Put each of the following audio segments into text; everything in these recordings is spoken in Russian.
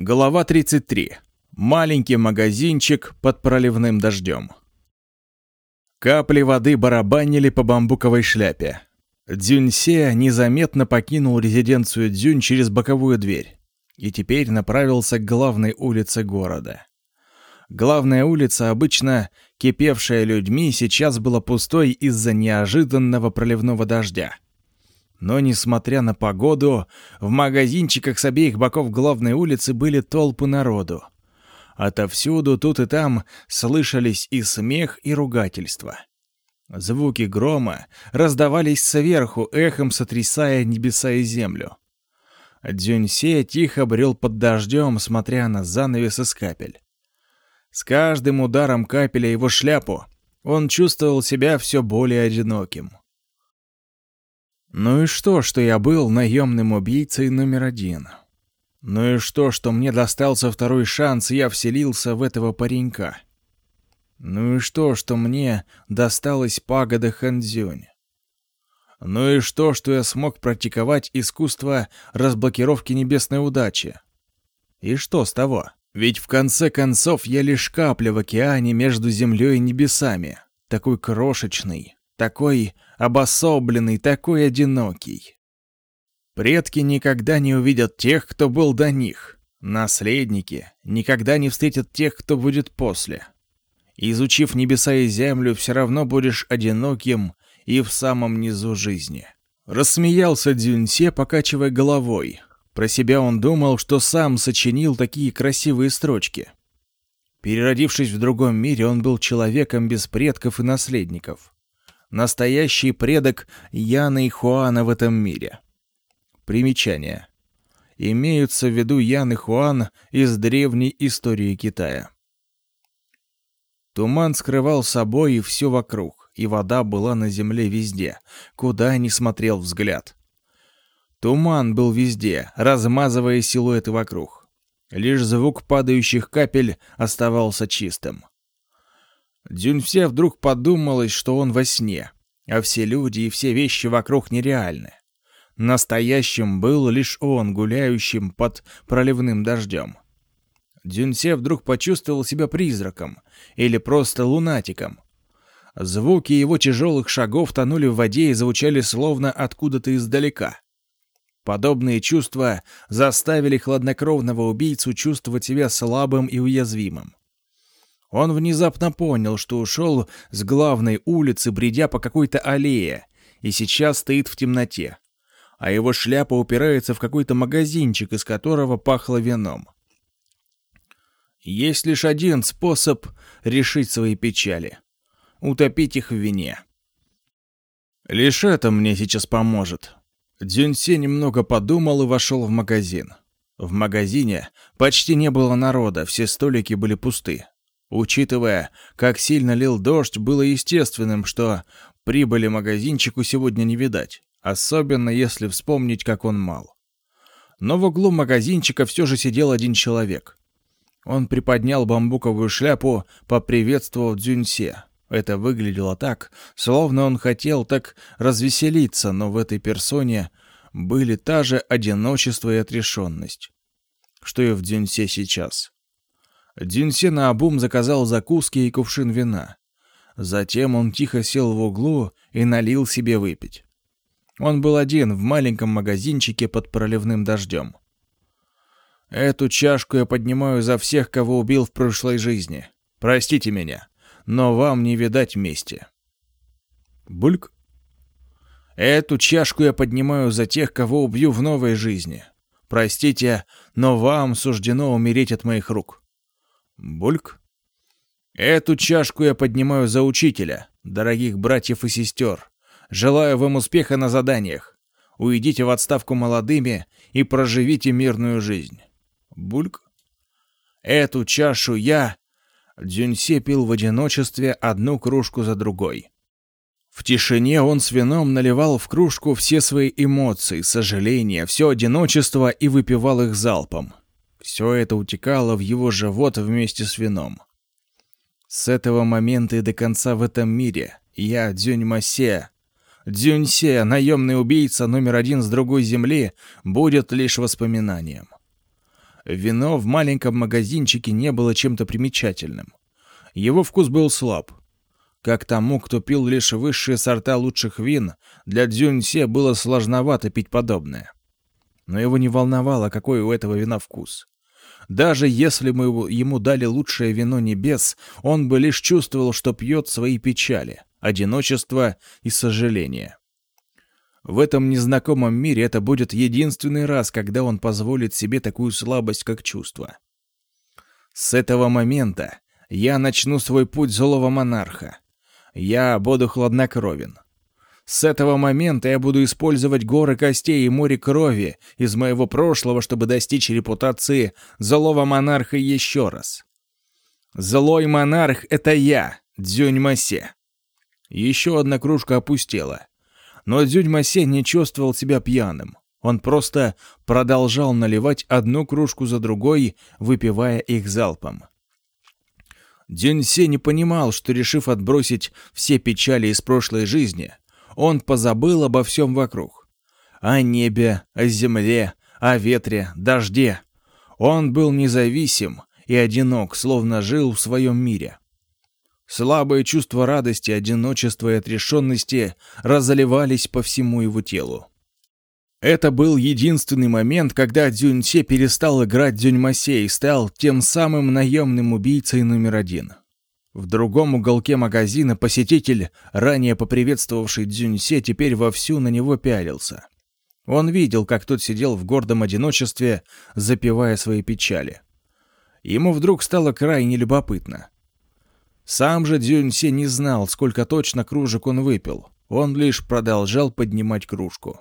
Глава 33. Маленький магазинчик под проливным дождем. Капли воды барабанили по бамбуковой шляпе. Дзюньсе незаметно покинул резиденцию Дзюнь через боковую дверь и теперь направился к главной улице города. Главная улица, обычно кипевшая людьми, сейчас была пустой из-за неожиданного проливного дождя. Но, несмотря на погоду, в магазинчиках с обеих боков главной улицы были толпы народу. Отовсюду, тут и там, слышались и смех, и ругательства. Звуки грома раздавались сверху, эхом сотрясая небеса и землю. Дзюньсе тихо брел под дождем, смотря на занавес из капель. С каждым ударом капеля его шляпу он чувствовал себя все более одиноким. Ну и что, что я был наемным убийцей номер один? Ну и что, что мне достался второй шанс, и я вселился в этого паренька? Ну и что, что мне досталась пагода Ханзюнь? Ну и что, что я смог практиковать искусство разблокировки небесной удачи? И что с того? Ведь в конце концов я лишь капля в океане между землей и небесами, такой крошечный, такой обособленный, такой одинокий. Предки никогда не увидят тех, кто был до них. Наследники никогда не встретят тех, кто будет после. Изучив небеса и землю, все равно будешь одиноким и в самом низу жизни. Рассмеялся Дзюньсе, покачивая головой. Про себя он думал, что сам сочинил такие красивые строчки. Переродившись в другом мире, он был человеком без предков и наследников настоящий предок Яна и Хуана в этом мире. Примечание. Имеются в виду Ян и Хуан из древней истории Китая. Туман скрывал собой и все вокруг, и вода была на земле везде, куда ни смотрел взгляд. Туман был везде, размазывая силуэты вокруг. Лишь звук падающих капель оставался чистым. Дзюньсе вдруг подумалось, что он во сне, а все люди и все вещи вокруг нереальны. Настоящим был лишь он, гуляющим под проливным дождем. Дзюньсе вдруг почувствовал себя призраком или просто лунатиком. Звуки его тяжелых шагов тонули в воде и звучали словно откуда-то издалека. Подобные чувства заставили хладнокровного убийцу чувствовать себя слабым и уязвимым. Он внезапно понял, что ушел с главной улицы, бредя по какой-то аллее, и сейчас стоит в темноте. А его шляпа упирается в какой-то магазинчик, из которого пахло вином. Есть лишь один способ решить свои печали — утопить их в вине. Лишь это мне сейчас поможет. Дзюньсе немного подумал и вошел в магазин. В магазине почти не было народа, все столики были пусты. Учитывая, как сильно лил дождь, было естественным, что прибыли магазинчику сегодня не видать, особенно если вспомнить, как он мал. Но в углу магазинчика все же сидел один человек. Он приподнял бамбуковую шляпу, поприветствовав Дзюньсе. Это выглядело так, словно он хотел так развеселиться, но в этой персоне были та же одиночество и отрешенность, что и в Дзюньсе сейчас. Динсе наобум заказал закуски и кувшин вина. Затем он тихо сел в углу и налил себе выпить. Он был один в маленьком магазинчике под проливным дождем. «Эту чашку я поднимаю за всех, кого убил в прошлой жизни. Простите меня, но вам не видать мести». Бульк. «Эту чашку я поднимаю за тех, кого убью в новой жизни. Простите, но вам суждено умереть от моих рук». Бульк. Эту чашку я поднимаю за учителя, дорогих братьев и сестер. Желаю вам успеха на заданиях. Уйдите в отставку молодыми и проживите мирную жизнь. Бульк. Эту чашу я... Дзюньсе пил в одиночестве одну кружку за другой. В тишине он с вином наливал в кружку все свои эмоции, сожаления, все одиночество и выпивал их залпом. Все это утекало в его живот вместе с вином. С этого момента и до конца в этом мире я Дзюнь Масе, Дзюньсе, наемный убийца номер один с другой земли, будет лишь воспоминанием. Вино в маленьком магазинчике не было чем-то примечательным. Его вкус был слаб. Как тому, кто пил лишь высшие сорта лучших вин, для Дзюньсе было сложновато пить подобное. Но его не волновало, какой у этого вина вкус. Даже если мы ему дали лучшее вино небес, он бы лишь чувствовал, что пьет свои печали, одиночество и сожаление. В этом незнакомом мире это будет единственный раз, когда он позволит себе такую слабость, как чувство. С этого момента я начну свой путь злого монарха. Я буду хладнокровен. С этого момента я буду использовать горы костей и море крови из моего прошлого, чтобы достичь репутации злого монарха еще раз. Злой монарх — это я, Дзюнь Масе. Еще одна кружка опустела. Но Дзюньмасе не чувствовал себя пьяным. Он просто продолжал наливать одну кружку за другой, выпивая их залпом. Дюньсе не понимал, что, решив отбросить все печали из прошлой жизни, он позабыл обо всем вокруг. О небе, о земле, о ветре, дожде. Он был независим и одинок, словно жил в своем мире. Слабые чувства радости, одиночества и отрешенности разливались по всему его телу. Это был единственный момент, когда Дзюньсе перестал играть Дзюньмасе и стал тем самым наемным убийцей номер один. В другом уголке магазина посетитель, ранее поприветствовавший Дзюньсе, теперь вовсю на него пялился. Он видел, как тот сидел в гордом одиночестве, запивая свои печали. Ему вдруг стало крайне любопытно. Сам же Дзюньсе не знал, сколько точно кружек он выпил. Он лишь продолжал поднимать кружку.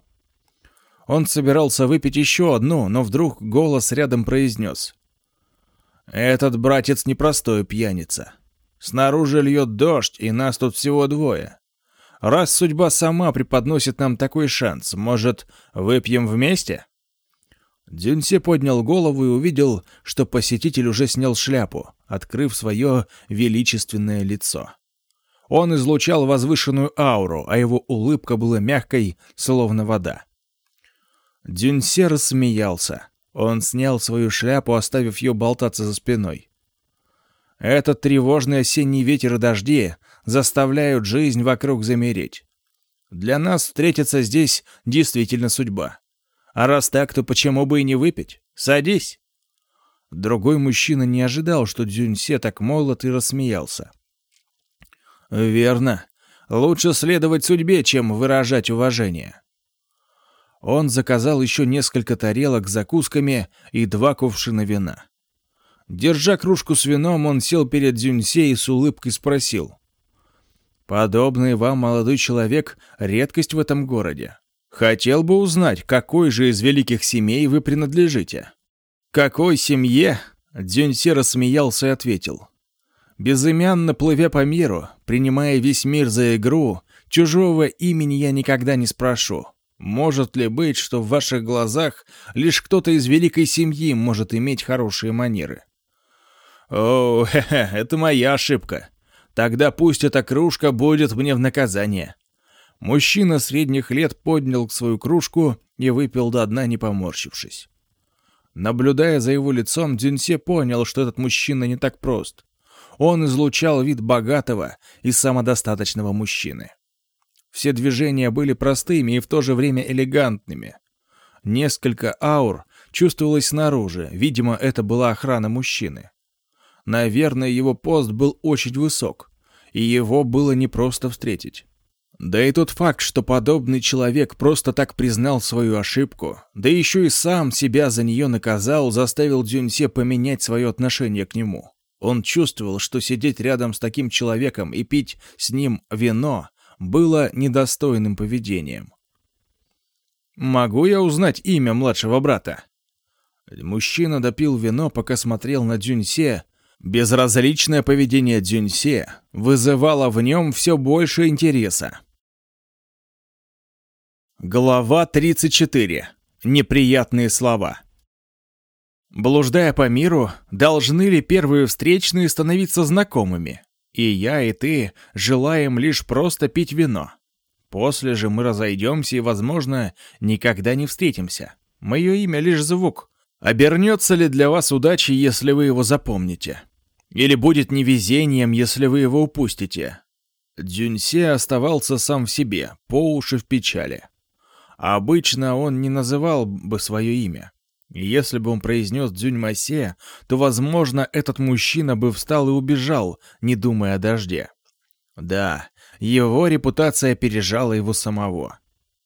Он собирался выпить еще одну, но вдруг голос рядом произнес. «Этот братец непростой пьяница. Снаружи льет дождь, и нас тут всего двое. Раз судьба сама преподносит нам такой шанс, может, выпьем вместе?» Дзюньсе поднял голову и увидел, что посетитель уже снял шляпу, открыв свое величественное лицо. Он излучал возвышенную ауру, а его улыбка была мягкой, словно вода. Дзюньсе рассмеялся. Он снял свою шляпу, оставив ее болтаться за спиной. Этот тревожный осенний ветер и дожди заставляют жизнь вокруг замереть. Для нас встретиться здесь действительно судьба. А раз так, то почему бы и не выпить? Садись!» Другой мужчина не ожидал, что Дзюньсе так молод и рассмеялся. «Верно. Лучше следовать судьбе, чем выражать уважение». Он заказал еще несколько тарелок с закусками и два кувшина вина. Держа кружку с вином, он сел перед Дзюньсе и с улыбкой спросил. «Подобный вам молодой человек — редкость в этом городе. Хотел бы узнать, какой же из великих семей вы принадлежите. Какой семье? Дзюньсе рассмеялся и ответил. Безымянно плывя по миру, принимая весь мир за игру, чужого имени я никогда не спрошу. Может ли быть, что в ваших глазах лишь кто-то из великой семьи может иметь хорошие манеры? О, хе -хе, это моя ошибка. Тогда пусть эта кружка будет мне в наказание. Мужчина средних лет поднял свою кружку и выпил до дна, не поморщившись. Наблюдая за его лицом, Дзюньсе понял, что этот мужчина не так прост. Он излучал вид богатого и самодостаточного мужчины. Все движения были простыми и в то же время элегантными. Несколько аур чувствовалось снаружи, видимо, это была охрана мужчины. Наверное, его пост был очень высок, и его было непросто встретить. Да и тот факт, что подобный человек просто так признал свою ошибку, да еще и сам себя за нее наказал, заставил Дзюньсе поменять свое отношение к нему. Он чувствовал, что сидеть рядом с таким человеком и пить с ним вино было недостойным поведением. «Могу я узнать имя младшего брата?» Мужчина допил вино, пока смотрел на Дзюньсе. Безразличное поведение Дзюньсе вызывало в нем все больше интереса. Глава 34. Неприятные слова. Блуждая по миру, должны ли первые встречные становиться знакомыми? И я, и ты желаем лишь просто пить вино. После же мы разойдемся и, возможно, никогда не встретимся. Мое имя лишь звук, Обернется ли для вас удачей, если вы его запомните? Или будет невезением, если вы его упустите? Дзюньсе оставался сам в себе, по уши в печали. обычно он не называл бы свое имя. Если бы он произнес Дзюньмасе, то, возможно, этот мужчина бы встал и убежал, не думая о дожде. Да, его репутация опережала его самого.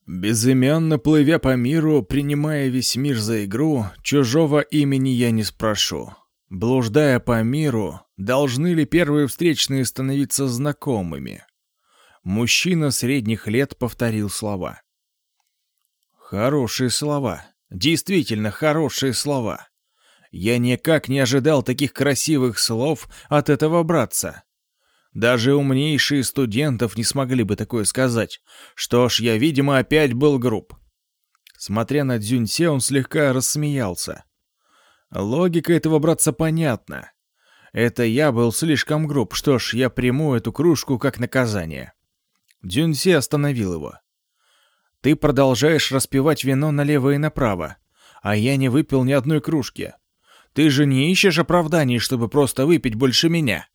Безымянно плывя по миру, принимая весь мир за игру, чужого имени я не спрошу. Блуждая по миру, должны ли первые встречные становиться знакомыми? Мужчина средних лет повторил слова. Хорошие слова. Действительно хорошие слова. Я никак не ожидал таких красивых слов от этого братца. Даже умнейшие студентов не смогли бы такое сказать. Что ж, я, видимо, опять был груб. Смотря на Дзюньсе, он слегка рассмеялся. Логика этого братца понятна. Это я был слишком груб. Что ж, я приму эту кружку как наказание. Дзюньсе остановил его. Ты продолжаешь распивать вино налево и направо, а я не выпил ни одной кружки. Ты же не ищешь оправданий, чтобы просто выпить больше меня.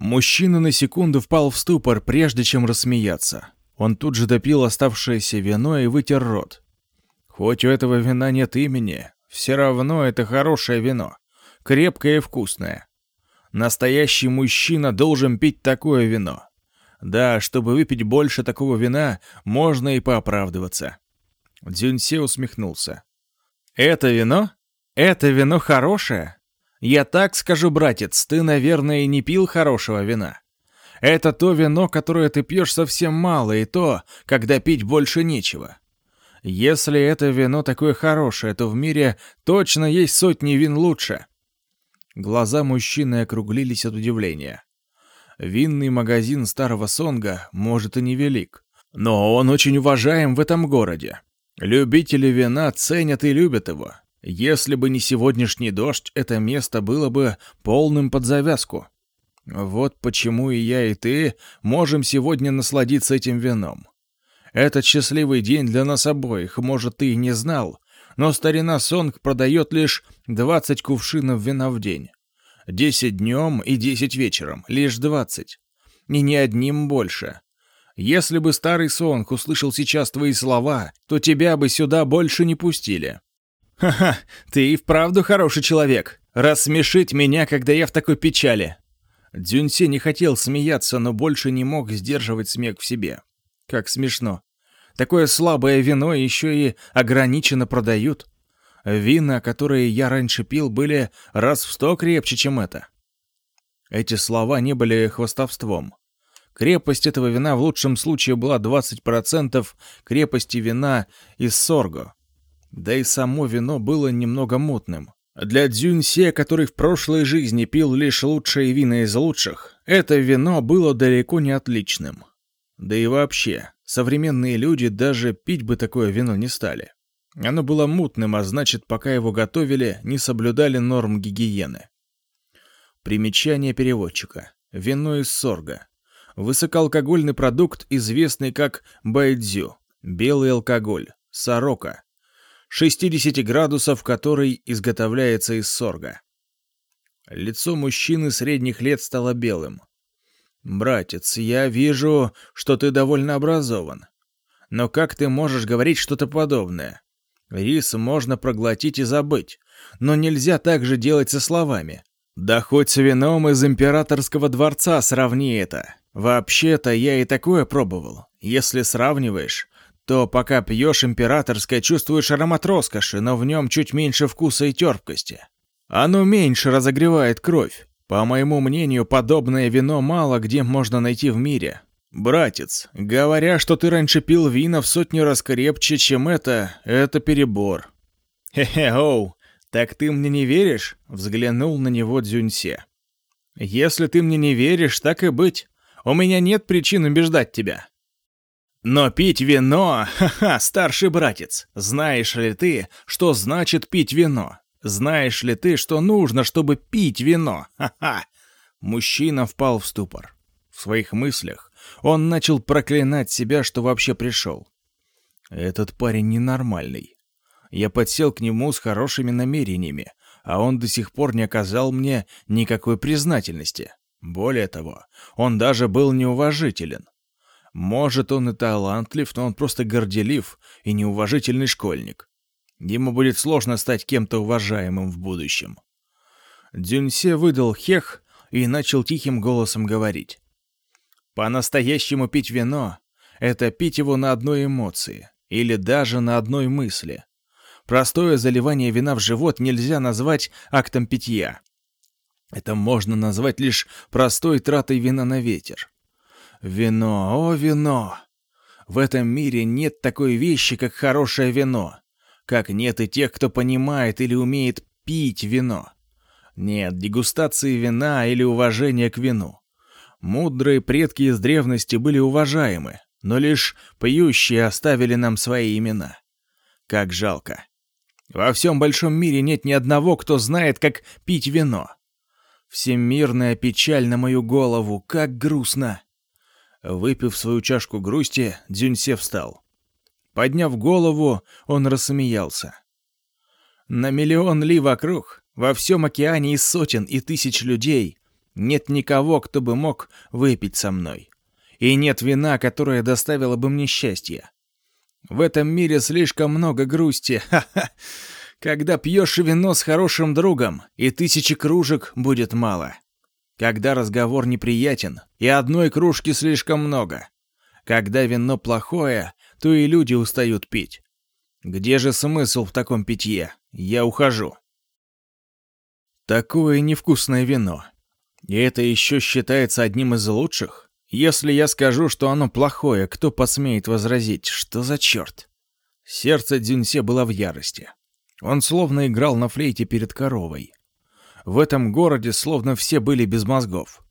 Мужчина на секунду впал в ступор, прежде чем рассмеяться. Он тут же допил оставшееся вино и вытер рот. Хоть у этого вина нет имени, все равно это хорошее вино, крепкое и вкусное. Настоящий мужчина должен пить такое вино. Да, чтобы выпить больше такого вина, можно и пооправдываться. Дзюньсе усмехнулся. «Это вино? Это вино хорошее? Я так скажу, братец, ты, наверное, не пил хорошего вина. Это то вино, которое ты пьешь совсем мало, и то, когда пить больше нечего. Если это вино такое хорошее, то в мире точно есть сотни вин лучше. Глаза мужчины округлились от удивления. Винный магазин старого Сонга, может, и невелик, но он очень уважаем в этом городе. Любители вина ценят и любят его. Если бы не сегодняшний дождь, это место было бы полным под завязку. Вот почему и я, и ты можем сегодня насладиться этим вином. Этот счастливый день для нас обоих, может, ты и не знал, но старина Сонг продает лишь 20 кувшинов вина в день. 10 днем и 10 вечером, лишь 20. И ни одним больше. Если бы старый Сонг услышал сейчас твои слова, то тебя бы сюда больше не пустили. «Ха-ха, ты и вправду хороший человек. Рассмешить меня, когда я в такой печали». Дзюньсе не хотел смеяться, но больше не мог сдерживать смех в себе. Как смешно. Такое слабое вино еще и ограниченно продают. Вина, которые я раньше пил, были раз в сто крепче, чем это. Эти слова не были хвостовством. Крепость этого вина в лучшем случае была 20% крепости вина из сорго. Да и само вино было немного мутным. Для Дзюньсе, который в прошлой жизни пил лишь лучшие вина из лучших, это вино было далеко не отличным. Да и вообще, современные люди даже пить бы такое вино не стали. Оно было мутным, а значит, пока его готовили, не соблюдали норм гигиены. Примечание переводчика. Вино из сорга. Высокоалкогольный продукт, известный как байдзю. Белый алкоголь. Сорока. 60 градусов, который изготовляется из сорга. Лицо мужчины средних лет стало белым. «Братец, я вижу, что ты довольно образован. Но как ты можешь говорить что-то подобное? Рис можно проглотить и забыть, но нельзя так же делать со словами. Да хоть с вином из императорского дворца сравни это. Вообще-то я и такое пробовал. Если сравниваешь, то пока пьешь императорское, чувствуешь аромат роскоши, но в нем чуть меньше вкуса и терпкости. Оно меньше разогревает кровь. По моему мнению, подобное вино мало где можно найти в мире. Братец, говоря, что ты раньше пил вина в сотню раз крепче, чем это, это перебор. Хе-хе, оу, так ты мне не веришь? Взглянул на него Дзюньсе. Если ты мне не веришь, так и быть. У меня нет причин убеждать тебя. Но пить вино, ха-ха, старший братец, знаешь ли ты, что значит пить вино? Знаешь ли ты, что нужно, чтобы пить вино? Ха-ха. Мужчина впал в ступор. В своих мыслях он начал проклинать себя, что вообще пришел. Этот парень ненормальный. Я подсел к нему с хорошими намерениями, а он до сих пор не оказал мне никакой признательности. Более того, он даже был неуважителен. Может, он и талантлив, но он просто горделив и неуважительный школьник. Ему будет сложно стать кем-то уважаемым в будущем. Дюньсе выдал хех и начал тихим голосом говорить. По-настоящему пить вино — это пить его на одной эмоции или даже на одной мысли. Простое заливание вина в живот нельзя назвать актом питья. Это можно назвать лишь простой тратой вина на ветер. Вино, о, вино! В этом мире нет такой вещи, как хорошее вино. Как нет и тех, кто понимает или умеет пить вино. Нет дегустации вина или уважения к вину. Мудрые предки из древности были уважаемы, но лишь пьющие оставили нам свои имена. Как жалко. Во всем большом мире нет ни одного, кто знает, как пить вино. Всемирная печаль на мою голову, как грустно. Выпив свою чашку грусти, Дзюньсе встал. Подняв голову, он рассмеялся. На миллион ли вокруг, во всем океане из сотен и тысяч людей, нет никого, кто бы мог выпить со мной. И нет вина, которое доставило бы мне счастье. В этом мире слишком много грусти, ха-ха. Когда пьешь вино с хорошим другом, и тысячи кружек будет мало. Когда разговор неприятен, и одной кружки слишком много. Когда вино плохое, то и люди устают пить. Где же смысл в таком питье? Я ухожу. Такое невкусное вино. И это еще считается одним из лучших? Если я скажу, что оно плохое, кто посмеет возразить? Что за черт? Сердце Дзюньсе было в ярости. Он словно играл на флейте перед коровой. В этом городе словно все были без мозгов.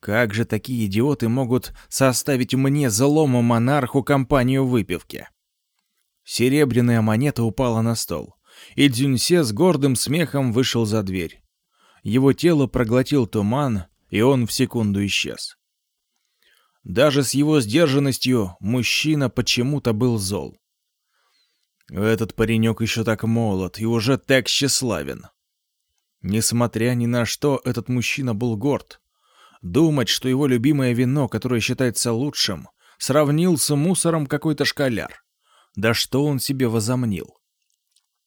Как же такие идиоты могут составить мне, злому монарху, компанию выпивки? Серебряная монета упала на стол, и Дзюньсе с гордым смехом вышел за дверь. Его тело проглотил туман, и он в секунду исчез. Даже с его сдержанностью мужчина почему-то был зол. Этот паренек еще так молод и уже так тщеславен. Несмотря ни на что, этот мужчина был горд. Думать, что его любимое вино, которое считается лучшим, сравнил с мусором какой-то школяр. Да что он себе возомнил?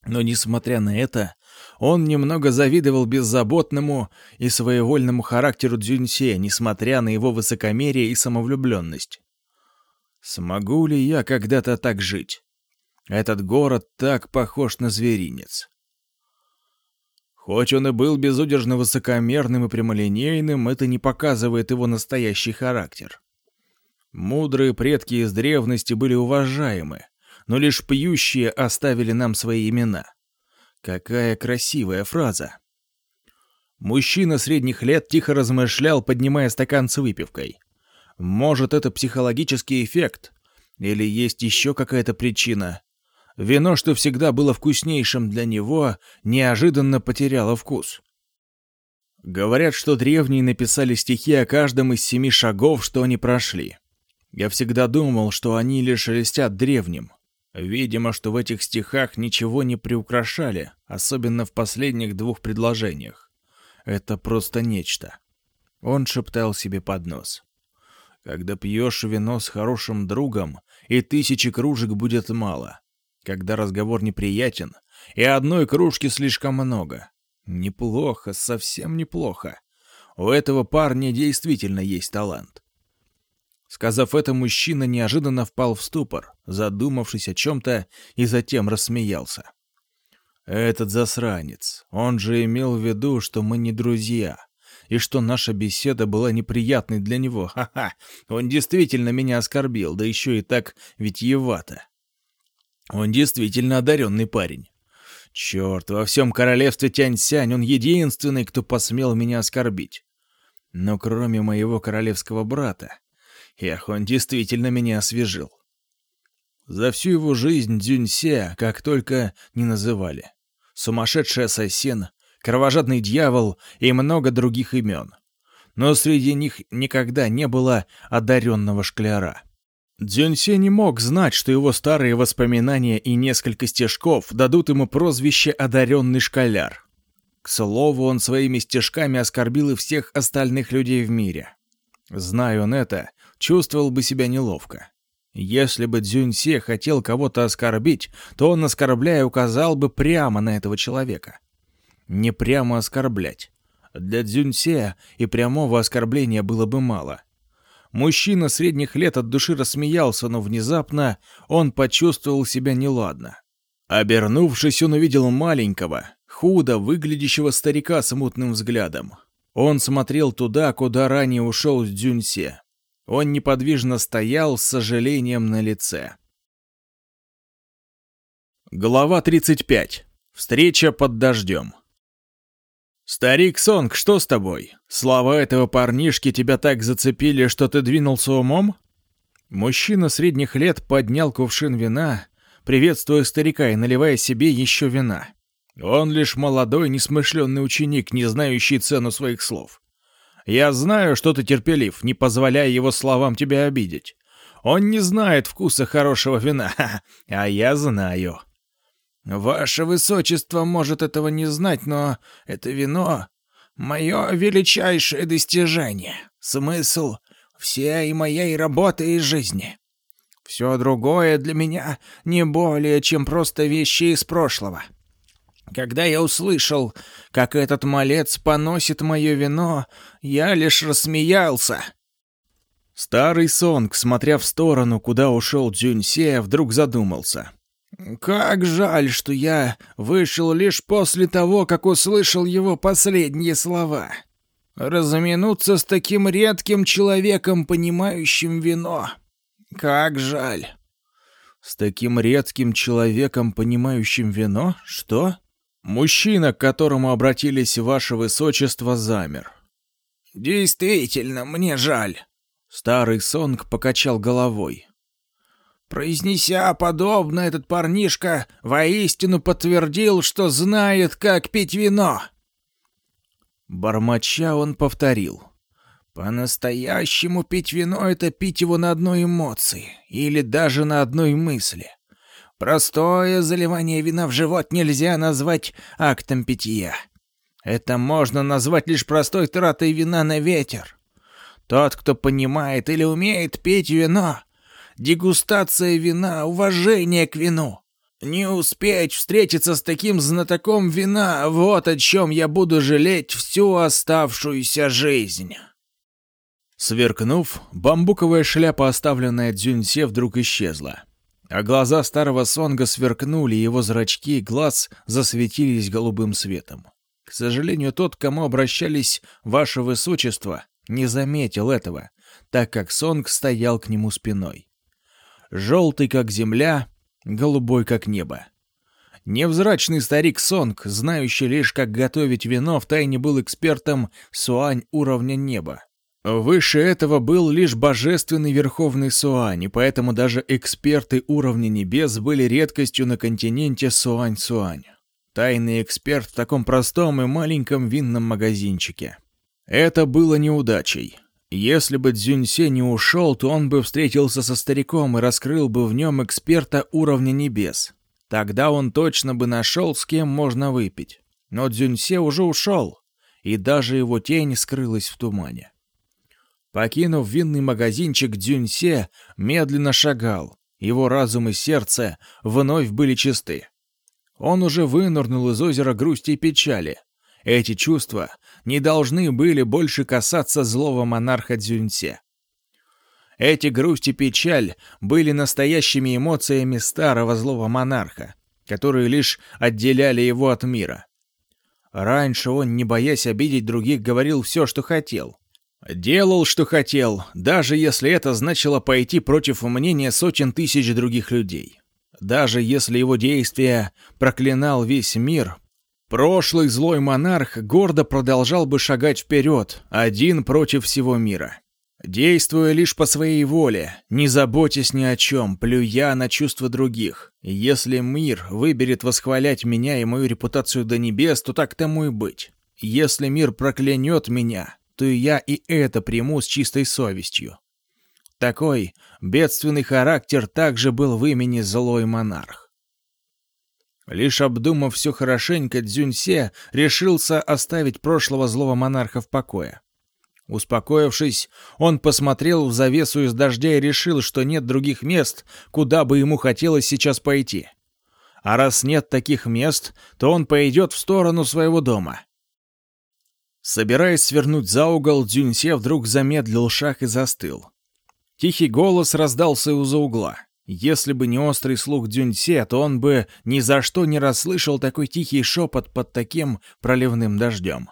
Но, несмотря на это, он немного завидовал беззаботному и своевольному характеру Дзюньсе, несмотря на его высокомерие и самовлюбленность. Смогу ли я когда-то так жить? Этот город так похож на зверинец. Хоть он и был безудержно высокомерным и прямолинейным, это не показывает его настоящий характер. Мудрые предки из древности были уважаемы, но лишь пьющие оставили нам свои имена. Какая красивая фраза. Мужчина средних лет тихо размышлял, поднимая стакан с выпивкой. Может, это психологический эффект? Или есть еще какая-то причина? Вино, что всегда было вкуснейшим для него, неожиданно потеряло вкус. Говорят, что древние написали стихи о каждом из семи шагов, что они прошли. Я всегда думал, что они лишь шелестят древним. Видимо, что в этих стихах ничего не приукрашали, особенно в последних двух предложениях. Это просто нечто. Он шептал себе под нос. Когда пьешь вино с хорошим другом, и тысячи кружек будет мало когда разговор неприятен, и одной кружки слишком много. Неплохо, совсем неплохо. У этого парня действительно есть талант. Сказав это, мужчина неожиданно впал в ступор, задумавшись о чем-то, и затем рассмеялся. «Этот засранец, он же имел в виду, что мы не друзья, и что наша беседа была неприятной для него. Ха-ха, он действительно меня оскорбил, да еще и так витьевато. Он действительно одаренный парень. Черт, во всем королевстве Тянь-Сянь он единственный, кто посмел меня оскорбить. Но кроме моего королевского брата, эх, он действительно меня освежил. За всю его жизнь Дзюньсе как только не называли. Сумасшедший ассасин, кровожадный дьявол и много других имен. Но среди них никогда не было одаренного шкляра. Дзюньсе не мог знать, что его старые воспоминания и несколько стежков дадут ему прозвище «одаренный школяр». К слову, он своими стежками оскорбил и всех остальных людей в мире. Зная он это, чувствовал бы себя неловко. Если бы Дзюньсе хотел кого-то оскорбить, то он, оскорбляя, указал бы прямо на этого человека. Не прямо оскорблять. Для Дзюньсе и прямого оскорбления было бы мало. Мужчина средних лет от души рассмеялся, но внезапно он почувствовал себя неладно. Обернувшись, он увидел маленького, худо выглядящего старика с мутным взглядом. Он смотрел туда, куда ранее ушел Дзюньсе. Он неподвижно стоял с сожалением на лице. Глава 35. Встреча под дождем. «Старик Сонг, что с тобой? Слова этого парнишки тебя так зацепили, что ты двинулся умом?» Мужчина средних лет поднял кувшин вина, приветствуя старика и наливая себе еще вина. Он лишь молодой, несмышленный ученик, не знающий цену своих слов. «Я знаю, что ты терпелив, не позволяя его словам тебя обидеть. Он не знает вкуса хорошего вина, а я знаю. «Ваше Высочество может этого не знать, но это вино — мое величайшее достижение, смысл всей моей работы и жизни. Все другое для меня не более, чем просто вещи из прошлого. Когда я услышал, как этот малец поносит мое вино, я лишь рассмеялся». Старый Сонг, смотря в сторону, куда ушел Дзюньсе, вдруг задумался — «Как жаль, что я вышел лишь после того, как услышал его последние слова. Разминуться с таким редким человеком, понимающим вино. Как жаль». «С таким редким человеком, понимающим вино? Что?» «Мужчина, к которому обратились ваше высочество, замер». «Действительно, мне жаль». Старый Сонг покачал головой. Произнеся подобно, этот парнишка воистину подтвердил, что знает, как пить вино. Бормоча он повторил. По-настоящему пить вино — это пить его на одной эмоции или даже на одной мысли. Простое заливание вина в живот нельзя назвать актом питья. Это можно назвать лишь простой тратой вина на ветер. Тот, кто понимает или умеет пить вино, дегустация вина, уважение к вину. Не успеть встретиться с таким знатоком вина, вот о чем я буду жалеть всю оставшуюся жизнь. Сверкнув, бамбуковая шляпа, оставленная Дзюньсе, вдруг исчезла. А глаза старого Сонга сверкнули, его зрачки и глаз засветились голубым светом. К сожалению, тот, к кому обращались «Ваше Высочество», не заметил этого, так как Сонг стоял к нему спиной желтый как земля, голубой как небо. Невзрачный старик Сонг, знающий лишь, как готовить вино, втайне был экспертом суань уровня неба. Выше этого был лишь божественный верховный суань, и поэтому даже эксперты уровня небес были редкостью на континенте суань-суань. Тайный эксперт в таком простом и маленьком винном магазинчике. Это было неудачей. Если бы Дзюньсе не ушел, то он бы встретился со стариком и раскрыл бы в нем эксперта уровня небес. Тогда он точно бы нашел, с кем можно выпить. Но Дзюньсе уже ушел, и даже его тень скрылась в тумане. Покинув винный магазинчик, Дзюньсе медленно шагал. Его разум и сердце вновь были чисты. Он уже вынырнул из озера грусти и печали. Эти чувства не должны были больше касаться злого монарха Дзюньсе. Эти грусть и печаль были настоящими эмоциями старого злого монарха, которые лишь отделяли его от мира. Раньше он, не боясь обидеть других, говорил все, что хотел. Делал, что хотел, даже если это значило пойти против мнения сотен тысяч других людей. Даже если его действия проклинал весь мир, Прошлый злой монарх гордо продолжал бы шагать вперед, один против всего мира. Действуя лишь по своей воле, не заботясь ни о чем, плюя на чувства других. Если мир выберет восхвалять меня и мою репутацию до небес, то так тому и быть. Если мир проклянет меня, то и я и это приму с чистой совестью. Такой бедственный характер также был в имени Злой Монарх. Лишь обдумав все хорошенько, Дзюньсе решился оставить прошлого злого монарха в покое. Успокоившись, он посмотрел в завесу из дождя и решил, что нет других мест, куда бы ему хотелось сейчас пойти. А раз нет таких мест, то он пойдет в сторону своего дома. Собираясь свернуть за угол, Дзюньсе вдруг замедлил шаг и застыл. Тихий голос раздался из-за угла. Если бы не острый слух Дзюньсе, то он бы ни за что не расслышал такой тихий шепот под таким проливным дождем.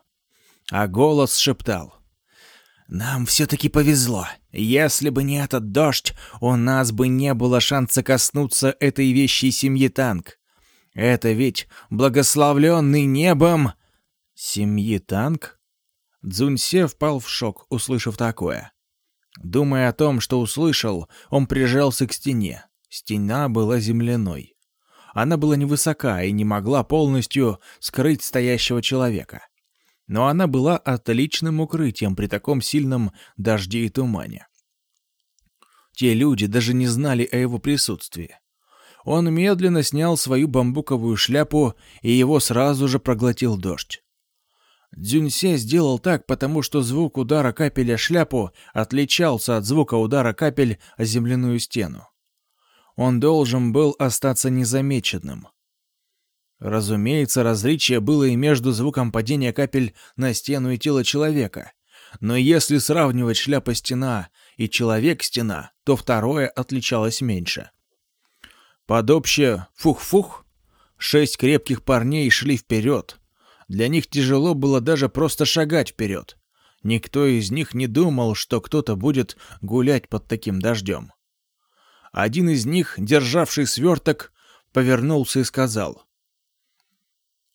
А голос шептал. «Нам все-таки повезло. Если бы не этот дождь, у нас бы не было шанса коснуться этой вещи семьи Танк. Это ведь благословленный небом...» «Семьи Танк?» Цзуньсе впал в шок, услышав такое. Думая о том, что услышал, он прижался к стене. Стена была земляной. Она была невысока и не могла полностью скрыть стоящего человека. Но она была отличным укрытием при таком сильном дожде и тумане. Те люди даже не знали о его присутствии. Он медленно снял свою бамбуковую шляпу, и его сразу же проглотил дождь. Дзюньсе сделал так, потому что звук удара капель о шляпу отличался от звука удара капель о земляную стену. Он должен был остаться незамеченным. Разумеется, различие было и между звуком падения капель на стену и тело человека. Но если сравнивать шляпа-стена и человек-стена, то второе отличалось меньше. Под общее «фух-фух» шесть крепких парней шли вперед, для них тяжело было даже просто шагать вперед. Никто из них не думал, что кто-то будет гулять под таким дождем. Один из них, державший сверток, повернулся и сказал.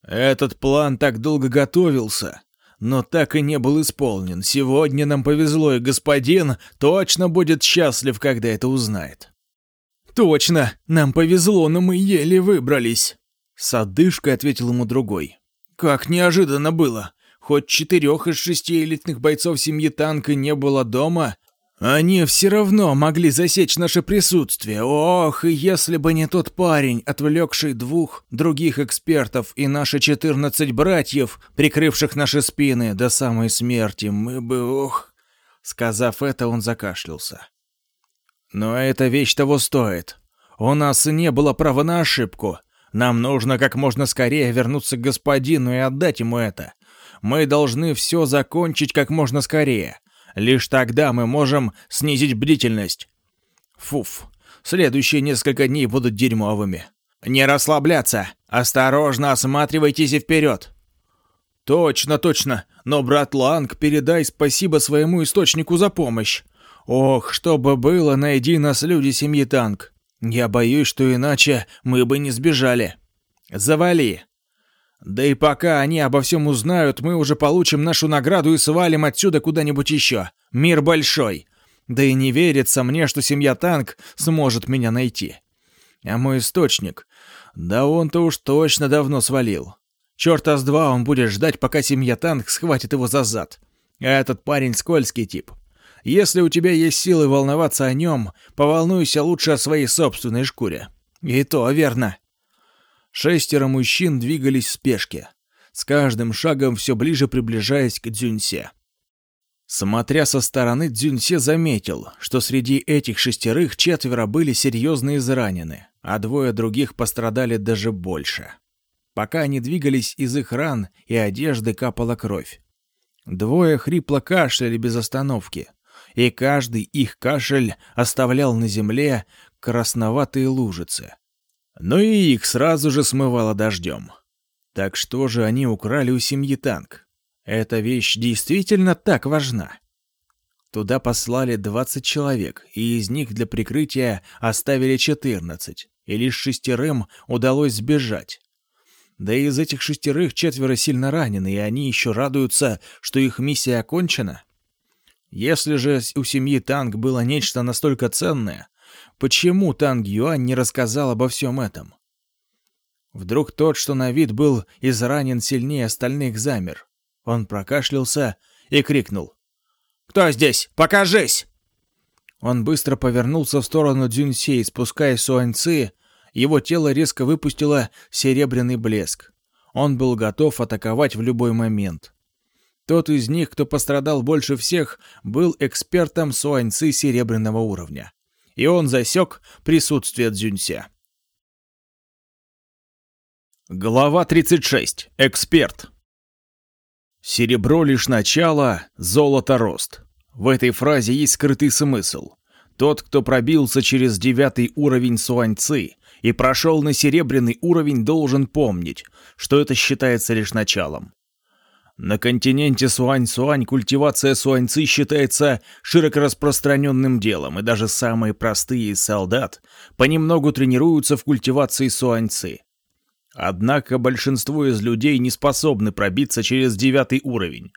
«Этот план так долго готовился, но так и не был исполнен. Сегодня нам повезло, и господин точно будет счастлив, когда это узнает». «Точно, нам повезло, но мы еле выбрались», — с одышкой ответил ему другой. Как неожиданно было. Хоть четырех из шести элитных бойцов семьи танка не было дома, они все равно могли засечь наше присутствие. Ох, и если бы не тот парень, отвлекший двух других экспертов и наши четырнадцать братьев, прикрывших наши спины до самой смерти, мы бы, ох... Сказав это, он закашлялся. Но эта вещь того стоит. У нас не было права на ошибку. Нам нужно как можно скорее вернуться к господину и отдать ему это. Мы должны все закончить как можно скорее. Лишь тогда мы можем снизить бдительность. Фуф, следующие несколько дней будут дерьмовыми. Не расслабляться. Осторожно осматривайтесь и вперед. Точно, точно. Но, брат Ланг, передай спасибо своему источнику за помощь. Ох, что бы было, найди нас люди семьи Танк. Я боюсь, что иначе мы бы не сбежали. Завали. Да и пока они обо всем узнают, мы уже получим нашу награду и свалим отсюда куда-нибудь еще. Мир большой. Да и не верится мне, что семья Танк сможет меня найти. А мой источник... Да он-то уж точно давно свалил. Чёрта с два он будет ждать, пока семья Танк схватит его за зад. А этот парень скользкий тип. Если у тебя есть силы волноваться о нем, поволнуйся лучше о своей собственной шкуре. И то верно. Шестеро мужчин двигались в спешке, с каждым шагом все ближе приближаясь к Дзюньсе. Смотря со стороны, Дзюньсе заметил, что среди этих шестерых четверо были серьезно изранены, а двое других пострадали даже больше. Пока они двигались, из их ран и одежды капала кровь. Двое хрипло кашляли без остановки, и каждый их кашель оставлял на земле красноватые лужицы. Но и их сразу же смывало дождем. Так что же они украли у семьи танк? Эта вещь действительно так важна? Туда послали 20 человек, и из них для прикрытия оставили 14, и лишь шестерым удалось сбежать. Да и из этих шестерых четверо сильно ранены, и они еще радуются, что их миссия окончена. Если же у семьи Танг было нечто настолько ценное, почему Танг Юань не рассказал обо всем этом? Вдруг тот, что на вид был изранен сильнее остальных, замер. Он прокашлялся и крикнул. «Кто здесь? Покажись!» Он быстро повернулся в сторону Дзюньсей, спуская Суаньцы, его тело резко выпустило серебряный блеск. Он был готов атаковать в любой момент. Тот из них, кто пострадал больше всех, был экспертом Суаньцы серебряного уровня. И он засек присутствие Дзюнься. Глава 36. Эксперт. Серебро лишь начало, золото рост. В этой фразе есть скрытый смысл. Тот, кто пробился через девятый уровень Суаньцы и прошел на серебряный уровень, должен помнить, что это считается лишь началом. На континенте Суань-Суань культивация суаньцы считается широко распространенным делом, и даже самые простые из солдат понемногу тренируются в культивации суаньцы. Однако большинство из людей не способны пробиться через девятый уровень,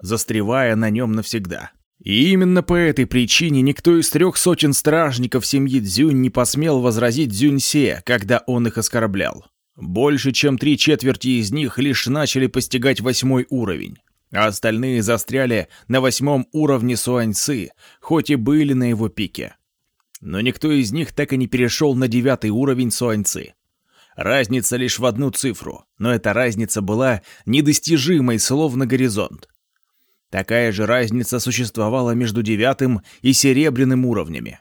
застревая на нем навсегда. И именно по этой причине никто из трех сотен стражников семьи Дзюнь не посмел возразить Дзюньсе, когда он их оскорблял. Больше чем три четверти из них лишь начали постигать восьмой уровень, а остальные застряли на восьмом уровне Суаньцы, хоть и были на его пике. Но никто из них так и не перешел на девятый уровень Суаньцы. Разница лишь в одну цифру, но эта разница была недостижимой, словно горизонт. Такая же разница существовала между девятым и серебряным уровнями.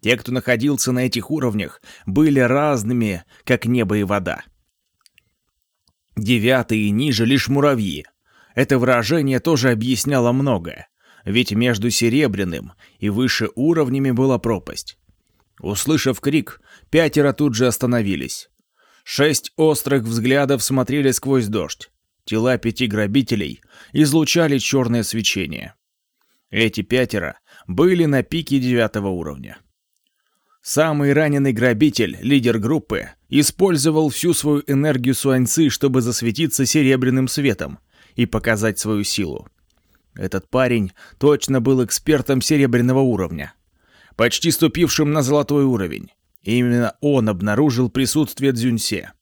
Те, кто находился на этих уровнях, были разными, как небо и вода. Девятый и ниже лишь муравьи. Это выражение тоже объясняло многое, ведь между серебряным и выше уровнями была пропасть. Услышав крик, пятеро тут же остановились. Шесть острых взглядов смотрели сквозь дождь. Тела пяти грабителей излучали черное свечение. Эти пятеро были на пике девятого уровня. Самый раненый грабитель, лидер группы, использовал всю свою энергию Суаньцы, чтобы засветиться серебряным светом и показать свою силу. Этот парень точно был экспертом серебряного уровня, почти ступившим на золотой уровень. И именно он обнаружил присутствие Дзюньсе.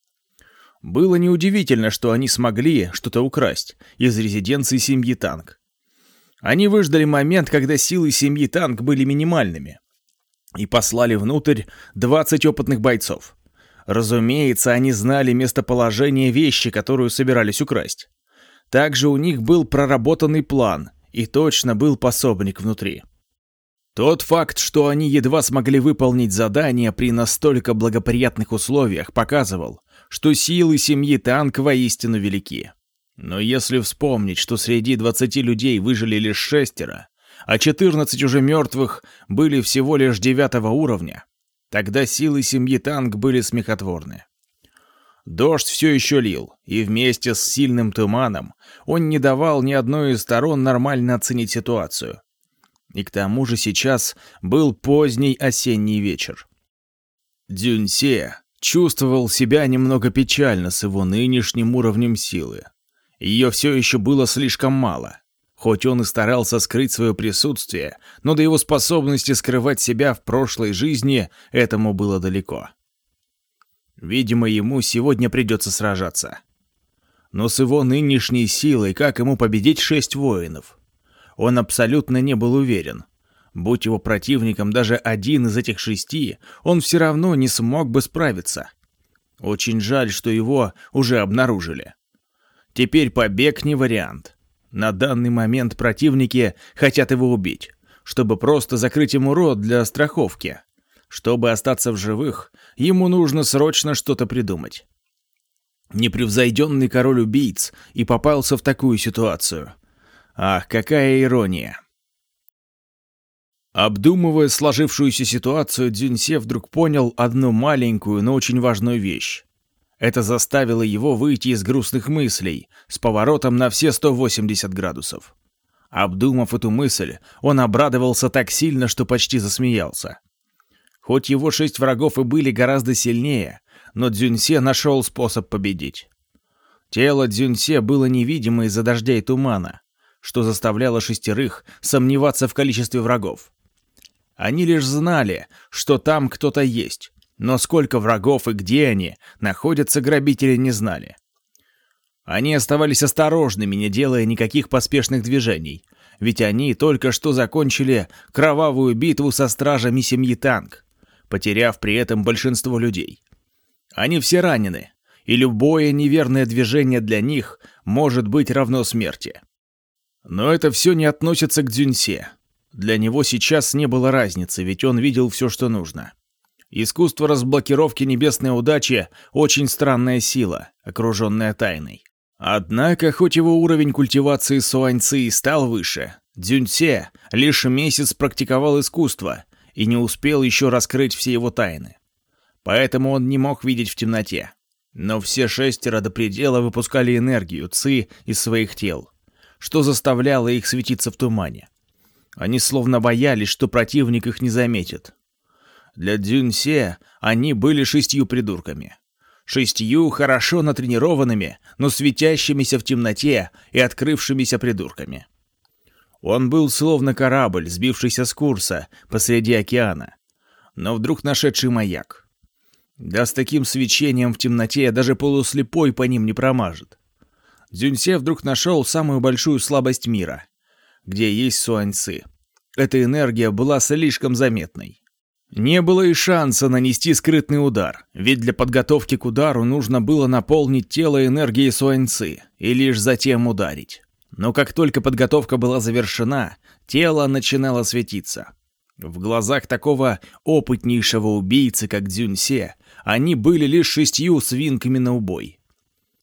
Было неудивительно, что они смогли что-то украсть из резиденции семьи Танк. Они выждали момент, когда силы семьи Танк были минимальными, и послали внутрь 20 опытных бойцов. Разумеется, они знали местоположение вещи, которую собирались украсть. Также у них был проработанный план, и точно был пособник внутри. Тот факт, что они едва смогли выполнить задание при настолько благоприятных условиях, показывал, что силы семьи Танк воистину велики. Но если вспомнить, что среди 20 людей выжили лишь шестеро, а 14 уже мертвых были всего лишь девятого уровня, тогда силы семьи Танк были смехотворны. Дождь все еще лил, и вместе с сильным туманом он не давал ни одной из сторон нормально оценить ситуацию. И к тому же сейчас был поздний осенний вечер. Дюньсе чувствовал себя немного печально с его нынешним уровнем силы. Ее все еще было слишком мало. Хоть он и старался скрыть свое присутствие, но до его способности скрывать себя в прошлой жизни этому было далеко. Видимо, ему сегодня придется сражаться. Но с его нынешней силой как ему победить шесть воинов? Он абсолютно не был уверен. Будь его противником даже один из этих шести, он все равно не смог бы справиться. Очень жаль, что его уже обнаружили. Теперь побег не вариант. На данный момент противники хотят его убить, чтобы просто закрыть ему рот для страховки. Чтобы остаться в живых, ему нужно срочно что-то придумать. Непревзойденный король убийц и попался в такую ситуацию. Ах, какая ирония. Обдумывая сложившуюся ситуацию, Дзюньсе вдруг понял одну маленькую, но очень важную вещь. Это заставило его выйти из грустных мыслей с поворотом на все 180 градусов. Обдумав эту мысль, он обрадовался так сильно, что почти засмеялся. Хоть его шесть врагов и были гораздо сильнее, но Дзюньсе нашел способ победить. Тело Дзюньсе было невидимо из-за дождя и тумана, что заставляло шестерых сомневаться в количестве врагов. Они лишь знали, что там кто-то есть, но сколько врагов и где они находятся, грабители не знали. Они оставались осторожными, не делая никаких поспешных движений, Ведь они только что закончили кровавую битву со стражами семьи Танк, потеряв при этом большинство людей. Они все ранены, и любое неверное движение для них может быть равно смерти. Но это все не относится к Дзюньсе. Для него сейчас не было разницы, ведь он видел все, что нужно. Искусство разблокировки небесной удачи — очень странная сила, окруженная тайной. Однако, хоть его уровень культивации суаньцы и стал выше, Дзюньсе лишь месяц практиковал искусство и не успел еще раскрыть все его тайны. Поэтому он не мог видеть в темноте. Но все шестеро до предела выпускали энергию ци из своих тел, что заставляло их светиться в тумане. Они словно боялись, что противник их не заметит. Для Дзюньсе они были шестью придурками. Шестью хорошо натренированными, но светящимися в темноте и открывшимися придурками. Он был словно корабль, сбившийся с курса посреди океана, но вдруг нашедший маяк. Да с таким свечением в темноте даже полуслепой по ним не промажет. Дзюньсе вдруг нашел самую большую слабость мира, где есть суаньцы. Эта энергия была слишком заметной. Не было и шанса нанести скрытный удар, ведь для подготовки к удару нужно было наполнить тело энергией суаньцы и лишь затем ударить. Но как только подготовка была завершена, тело начинало светиться. В глазах такого опытнейшего убийцы, как Дзюньсе, они были лишь шестью свинками на убой.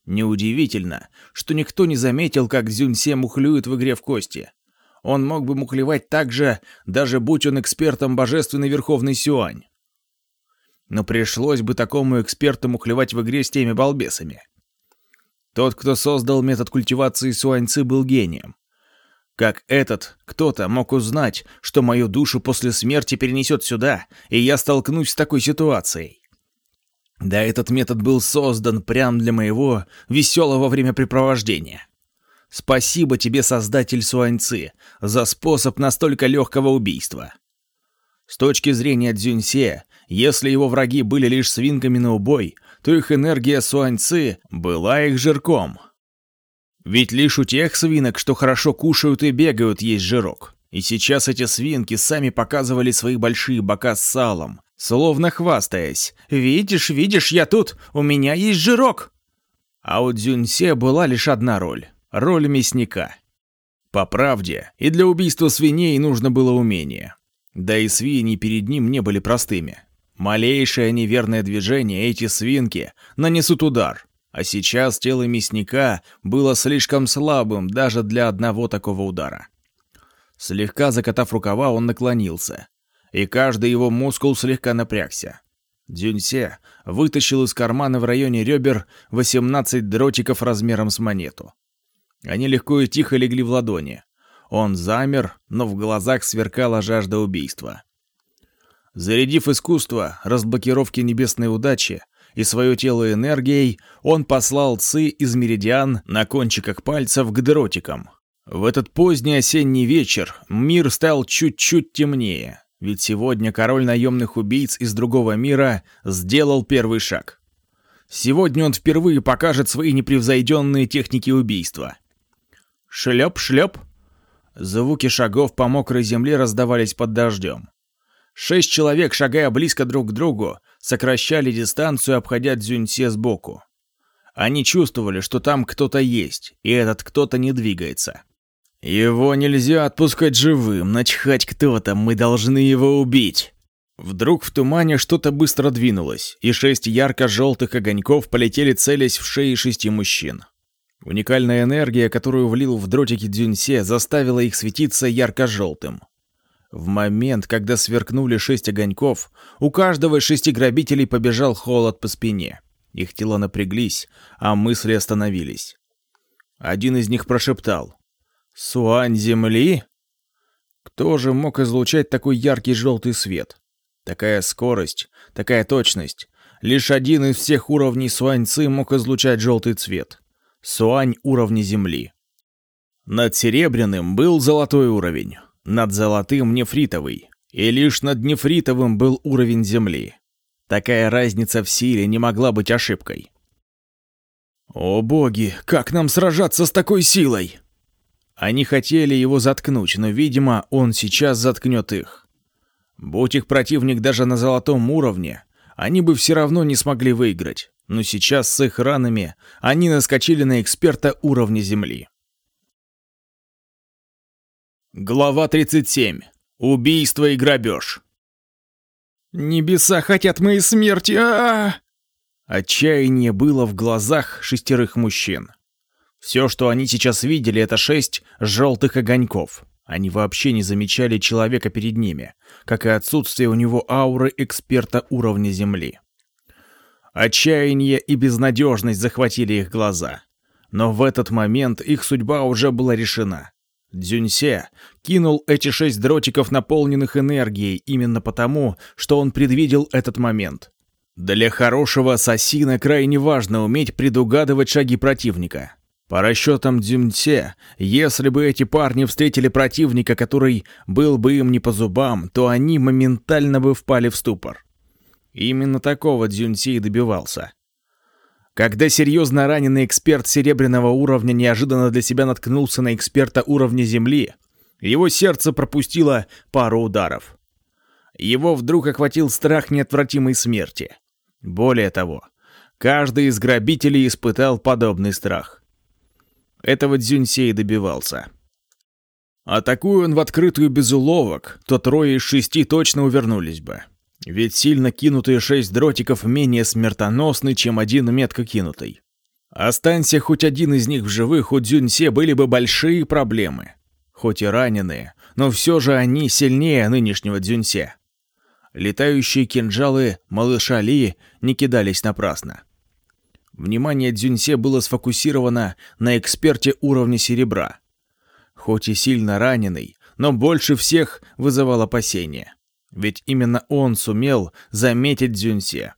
Неудивительно, что никто не заметил, как Дзюньсе мухлюет в игре в кости. Он мог бы мухлевать так же, даже будь он экспертом божественной Верховной Сюань. Но пришлось бы такому эксперту мухлевать в игре с теми балбесами. Тот, кто создал метод культивации суаньцы, был гением. Как этот кто-то мог узнать, что мою душу после смерти перенесет сюда, и я столкнусь с такой ситуацией? Да этот метод был создан прямо для моего веселого времяпрепровождения. Спасибо тебе, создатель Суаньцы, за способ настолько легкого убийства. С точки зрения Дзюньсе, если его враги были лишь свинками на убой, то их энергия Суаньцы была их жирком. Ведь лишь у тех свинок, что хорошо кушают и бегают, есть жирок. И сейчас эти свинки сами показывали свои большие бока с салом, словно хвастаясь. «Видишь, видишь, я тут, у меня есть жирок!» А у Дзюньсе была лишь одна роль роль мясника. По правде, и для убийства свиней нужно было умение. Да и свиньи перед ним не были простыми. Малейшее неверное движение эти свинки нанесут удар. А сейчас тело мясника было слишком слабым даже для одного такого удара. Слегка закатав рукава, он наклонился, и каждый его мускул слегка напрягся. Дзюньсе вытащил из кармана в районе ребер 18 дротиков размером с монету. Они легко и тихо легли в ладони. Он замер, но в глазах сверкала жажда убийства. Зарядив искусство разблокировки небесной удачи и свое тело энергией, он послал Ци из меридиан на кончиках пальцев к дротикам. В этот поздний осенний вечер мир стал чуть-чуть темнее, ведь сегодня король наемных убийц из другого мира сделал первый шаг. Сегодня он впервые покажет свои непревзойденные техники убийства. Шлеп-шлеп. Звуки шагов по мокрой земле раздавались под дождем. Шесть человек, шагая близко друг к другу, сокращали дистанцию, обходя Дзюньсе сбоку. Они чувствовали, что там кто-то есть, и этот кто-то не двигается. «Его нельзя отпускать живым, начхать кто-то, мы должны его убить!» Вдруг в тумане что-то быстро двинулось, и шесть ярко-желтых огоньков полетели целясь в шеи шести мужчин. Уникальная энергия, которую влил в дротики Дзюньсе, заставила их светиться ярко-желтым. В момент, когда сверкнули шесть огоньков, у каждого из шести грабителей побежал холод по спине. Их тела напряглись, а мысли остановились. Один из них прошептал. «Суань Земли?» Кто же мог излучать такой яркий желтый свет? Такая скорость, такая точность. Лишь один из всех уровней Суаньцы мог излучать желтый цвет. Суань уровня Земли. Над серебряным был золотой уровень, над золотым — нефритовый, и лишь над нефритовым был уровень Земли. Такая разница в силе не могла быть ошибкой. «О боги, как нам сражаться с такой силой?» Они хотели его заткнуть, но, видимо, он сейчас заткнет их. Будь их противник даже на золотом уровне, они бы все равно не смогли выиграть. Но сейчас с их ранами они наскочили на эксперта уровня Земли. Глава 37. Убийство и грабеж. «Небеса хотят моей смерти! а, -а, -а Отчаяние было в глазах шестерых мужчин. Все, что они сейчас видели, это шесть желтых огоньков. Они вообще не замечали человека перед ними, как и отсутствие у него ауры эксперта уровня Земли. Отчаяние и безнадежность захватили их глаза. Но в этот момент их судьба уже была решена. Дзюньсе кинул эти шесть дротиков, наполненных энергией, именно потому, что он предвидел этот момент. Для хорошего ассасина крайне важно уметь предугадывать шаги противника. По расчетам Дзюньсе, если бы эти парни встретили противника, который был бы им не по зубам, то они моментально бы впали в ступор. Именно такого Дзюньсе и добивался. Когда серьезно раненый эксперт серебряного уровня неожиданно для себя наткнулся на эксперта уровня Земли, его сердце пропустило пару ударов. Его вдруг охватил страх неотвратимой смерти. Более того, каждый из грабителей испытал подобный страх. Этого Дзюньсей добивался. Атакуя он в открытую без уловок, то трое из шести точно увернулись бы. Ведь сильно кинутые шесть дротиков менее смертоносны, чем один метко кинутый. Останься хоть один из них в живых, у Дзюньсе были бы большие проблемы. Хоть и раненые, но все же они сильнее нынешнего Дзюньсе. Летающие кинжалы малыша Ли не кидались напрасно. Внимание Дзюньсе было сфокусировано на эксперте уровня серебра. Хоть и сильно раненый, но больше всех вызывал опасения. Ведь именно он сумел заметить Дзюньсе.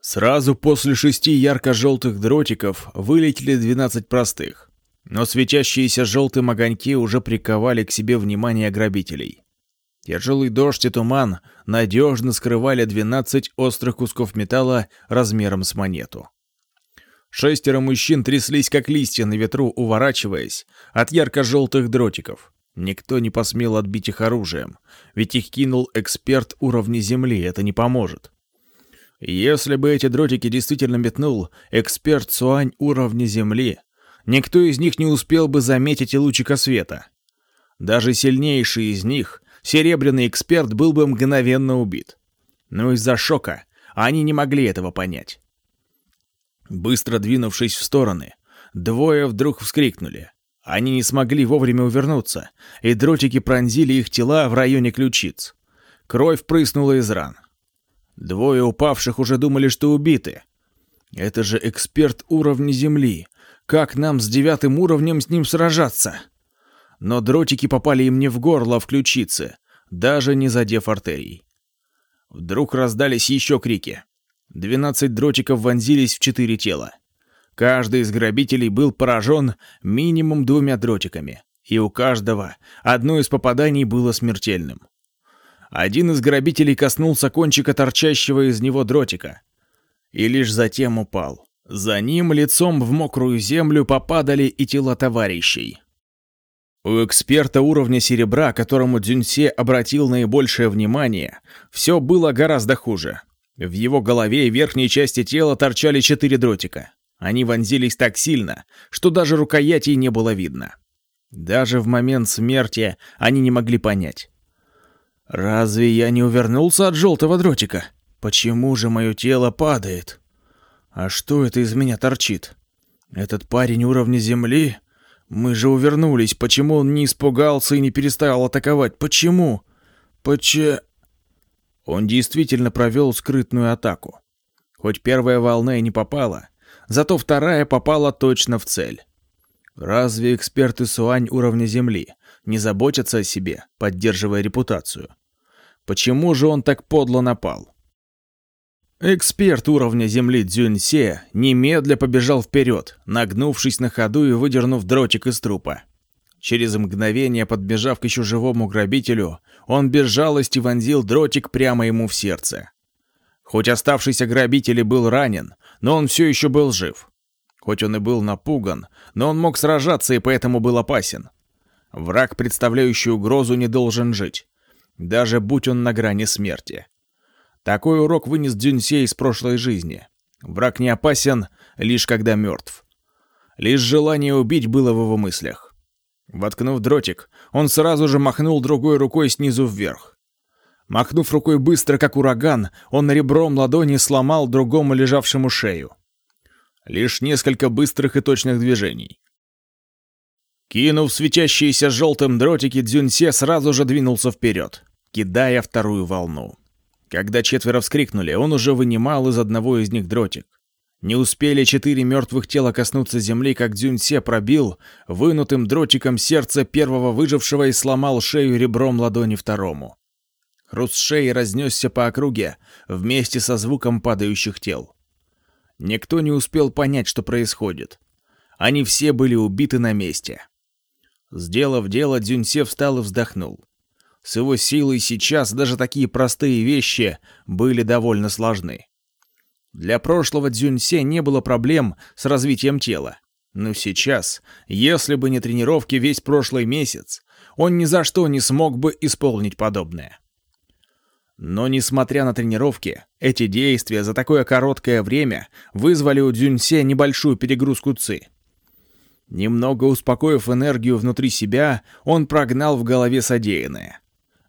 Сразу после шести ярко-желтых дротиков вылетели 12 простых. Но светящиеся желтым огоньки уже приковали к себе внимание грабителей. Тяжелый дождь и туман надежно скрывали 12 острых кусков металла размером с монету. Шестеро мужчин тряслись, как листья на ветру, уворачиваясь от ярко-желтых дротиков. Никто не посмел отбить их оружием, ведь их кинул эксперт уровня Земли, это не поможет. Если бы эти дротики действительно метнул эксперт Суань уровня Земли, никто из них не успел бы заметить и лучика света. Даже сильнейший из них, серебряный эксперт, был бы мгновенно убит. Но из-за шока они не могли этого понять. Быстро двинувшись в стороны, двое вдруг вскрикнули. Они не смогли вовремя увернуться, и дротики пронзили их тела в районе ключиц. Кровь прыснула из ран. Двое упавших уже думали, что убиты. Это же эксперт уровня Земли. Как нам с девятым уровнем с ним сражаться? Но дротики попали им не в горло, а в ключицы, даже не задев артерий. Вдруг раздались еще крики. Двенадцать дротиков вонзились в четыре тела. Каждый из грабителей был поражен минимум двумя дротиками, и у каждого одно из попаданий было смертельным. Один из грабителей коснулся кончика торчащего из него дротика и лишь затем упал. За ним лицом в мокрую землю попадали и тела товарищей. У эксперта уровня серебра, которому Дзюньсе обратил наибольшее внимание, все было гораздо хуже. В его голове и верхней части тела торчали четыре дротика. Они вонзились так сильно, что даже рукоятей не было видно. Даже в момент смерти они не могли понять. «Разве я не увернулся от желтого дротика? Почему же мое тело падает? А что это из меня торчит? Этот парень уровня земли? Мы же увернулись, почему он не испугался и не перестал атаковать? Почему? Почему...» Он действительно провел скрытную атаку. Хоть первая волна и не попала, зато вторая попала точно в цель. Разве эксперты Суань уровня Земли не заботятся о себе, поддерживая репутацию? Почему же он так подло напал? Эксперт уровня Земли Дзюньсе немедля побежал вперед, нагнувшись на ходу и выдернув дротик из трупа. Через мгновение, подбежав к еще живому грабителю, он без жалости вонзил дротик прямо ему в сердце. Хоть оставшийся грабитель и был ранен, но он все еще был жив. Хоть он и был напуган, но он мог сражаться и поэтому был опасен. Враг, представляющий угрозу, не должен жить, даже будь он на грани смерти. Такой урок вынес Дюнсей из прошлой жизни. Враг не опасен, лишь когда мертв. Лишь желание убить было в его мыслях. Воткнув дротик, он сразу же махнул другой рукой снизу вверх. Махнув рукой быстро, как ураган, он ребром ладони сломал другому лежавшему шею. Лишь несколько быстрых и точных движений. Кинув светящиеся желтым дротики, Дзюньсе сразу же двинулся вперед, кидая вторую волну. Когда четверо вскрикнули, он уже вынимал из одного из них дротик. Не успели четыре мертвых тела коснуться земли, как Дзюньсе пробил вынутым дротиком сердце первого выжившего и сломал шею ребром ладони второму. Хруст шеи разнесся по округе вместе со звуком падающих тел. Никто не успел понять, что происходит. Они все были убиты на месте. Сделав дело, Дзюньсе встал и вздохнул. С его силой сейчас даже такие простые вещи были довольно сложны. Для прошлого Дзюньсе не было проблем с развитием тела. Но сейчас, если бы не тренировки весь прошлый месяц, он ни за что не смог бы исполнить подобное. Но несмотря на тренировки, эти действия за такое короткое время вызвали у Дзюньсе небольшую перегрузку ЦИ. Немного успокоив энергию внутри себя, он прогнал в голове содеянное.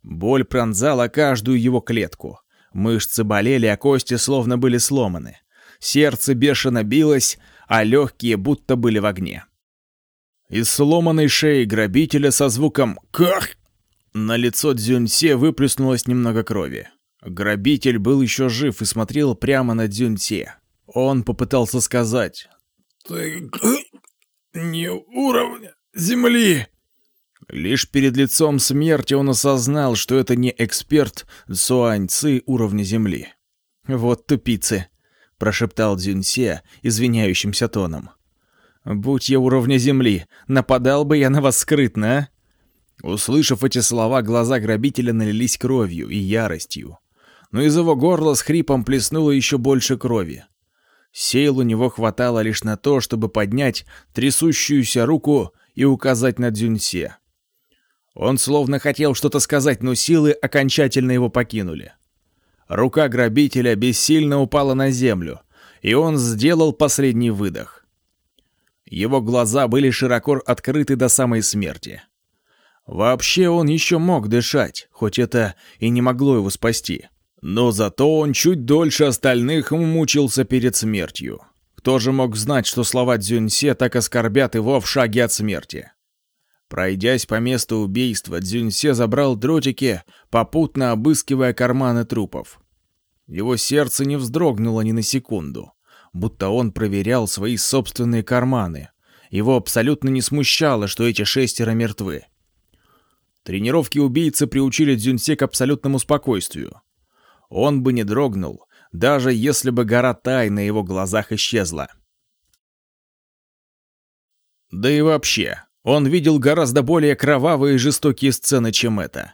Боль пронзала каждую его клетку. Мышцы болели, а кости словно были сломаны. Сердце бешено билось, а легкие будто были в огне. Из сломанной шеи грабителя со звуком «Ках!» На лицо Дзюньсе выплеснулось немного крови. Грабитель был еще жив и смотрел прямо на Дзюньсе. Он попытался сказать «Ты не уровня земли!» Лишь перед лицом смерти он осознал, что это не эксперт Цуань Ци уровня Земли. «Вот тупицы», — прошептал Дзюньсе извиняющимся тоном. «Будь я уровня Земли, нападал бы я на вас скрытно, а?» Услышав эти слова, глаза грабителя налились кровью и яростью. Но из его горла с хрипом плеснуло еще больше крови. Сил у него хватало лишь на то, чтобы поднять трясущуюся руку и указать на Дзюньсе. Он словно хотел что-то сказать, но силы окончательно его покинули. Рука грабителя бессильно упала на землю, и он сделал последний выдох. Его глаза были широко открыты до самой смерти. Вообще он еще мог дышать, хоть это и не могло его спасти. Но зато он чуть дольше остальных мучился перед смертью. Кто же мог знать, что слова Дзюньсе так оскорбят его в шаге от смерти? Пройдясь по месту убийства, Дзюньсе забрал дротики, попутно обыскивая карманы трупов. Его сердце не вздрогнуло ни на секунду, будто он проверял свои собственные карманы. Его абсолютно не смущало, что эти шестеро мертвы. Тренировки убийцы приучили Дзюньсе к абсолютному спокойствию. Он бы не дрогнул, даже если бы гора Тай на его глазах исчезла. Да и вообще, он видел гораздо более кровавые и жестокие сцены, чем это.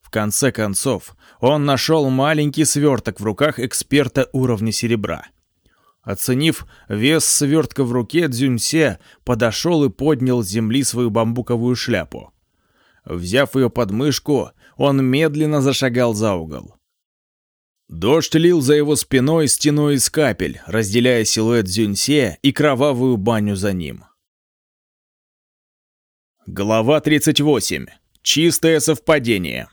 В конце концов, он нашел маленький сверток в руках эксперта уровня серебра. Оценив вес свертка в руке, Дзюньсе подошел и поднял с земли свою бамбуковую шляпу. Взяв ее под мышку, он медленно зашагал за угол. Дождь лил за его спиной стеной из капель, разделяя силуэт Дзюньсе и кровавую баню за ним. Глава 38. Чистое совпадение.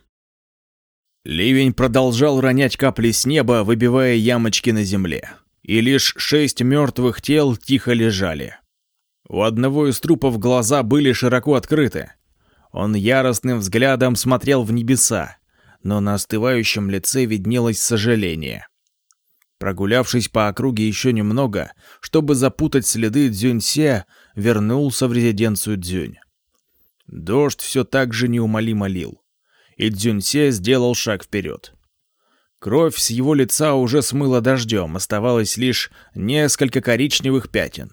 Ливень продолжал ронять капли с неба, выбивая ямочки на земле. И лишь шесть мертвых тел тихо лежали. У одного из трупов глаза были широко открыты. Он яростным взглядом смотрел в небеса, но на остывающем лице виднелось сожаление. Прогулявшись по округе еще немного, чтобы запутать следы Дзюньсе, вернулся в резиденцию Дзюнь. Дождь все так же неумолимо лил, и Дзюньсе сделал шаг вперед. Кровь с его лица уже смыла дождем, оставалось лишь несколько коричневых пятен.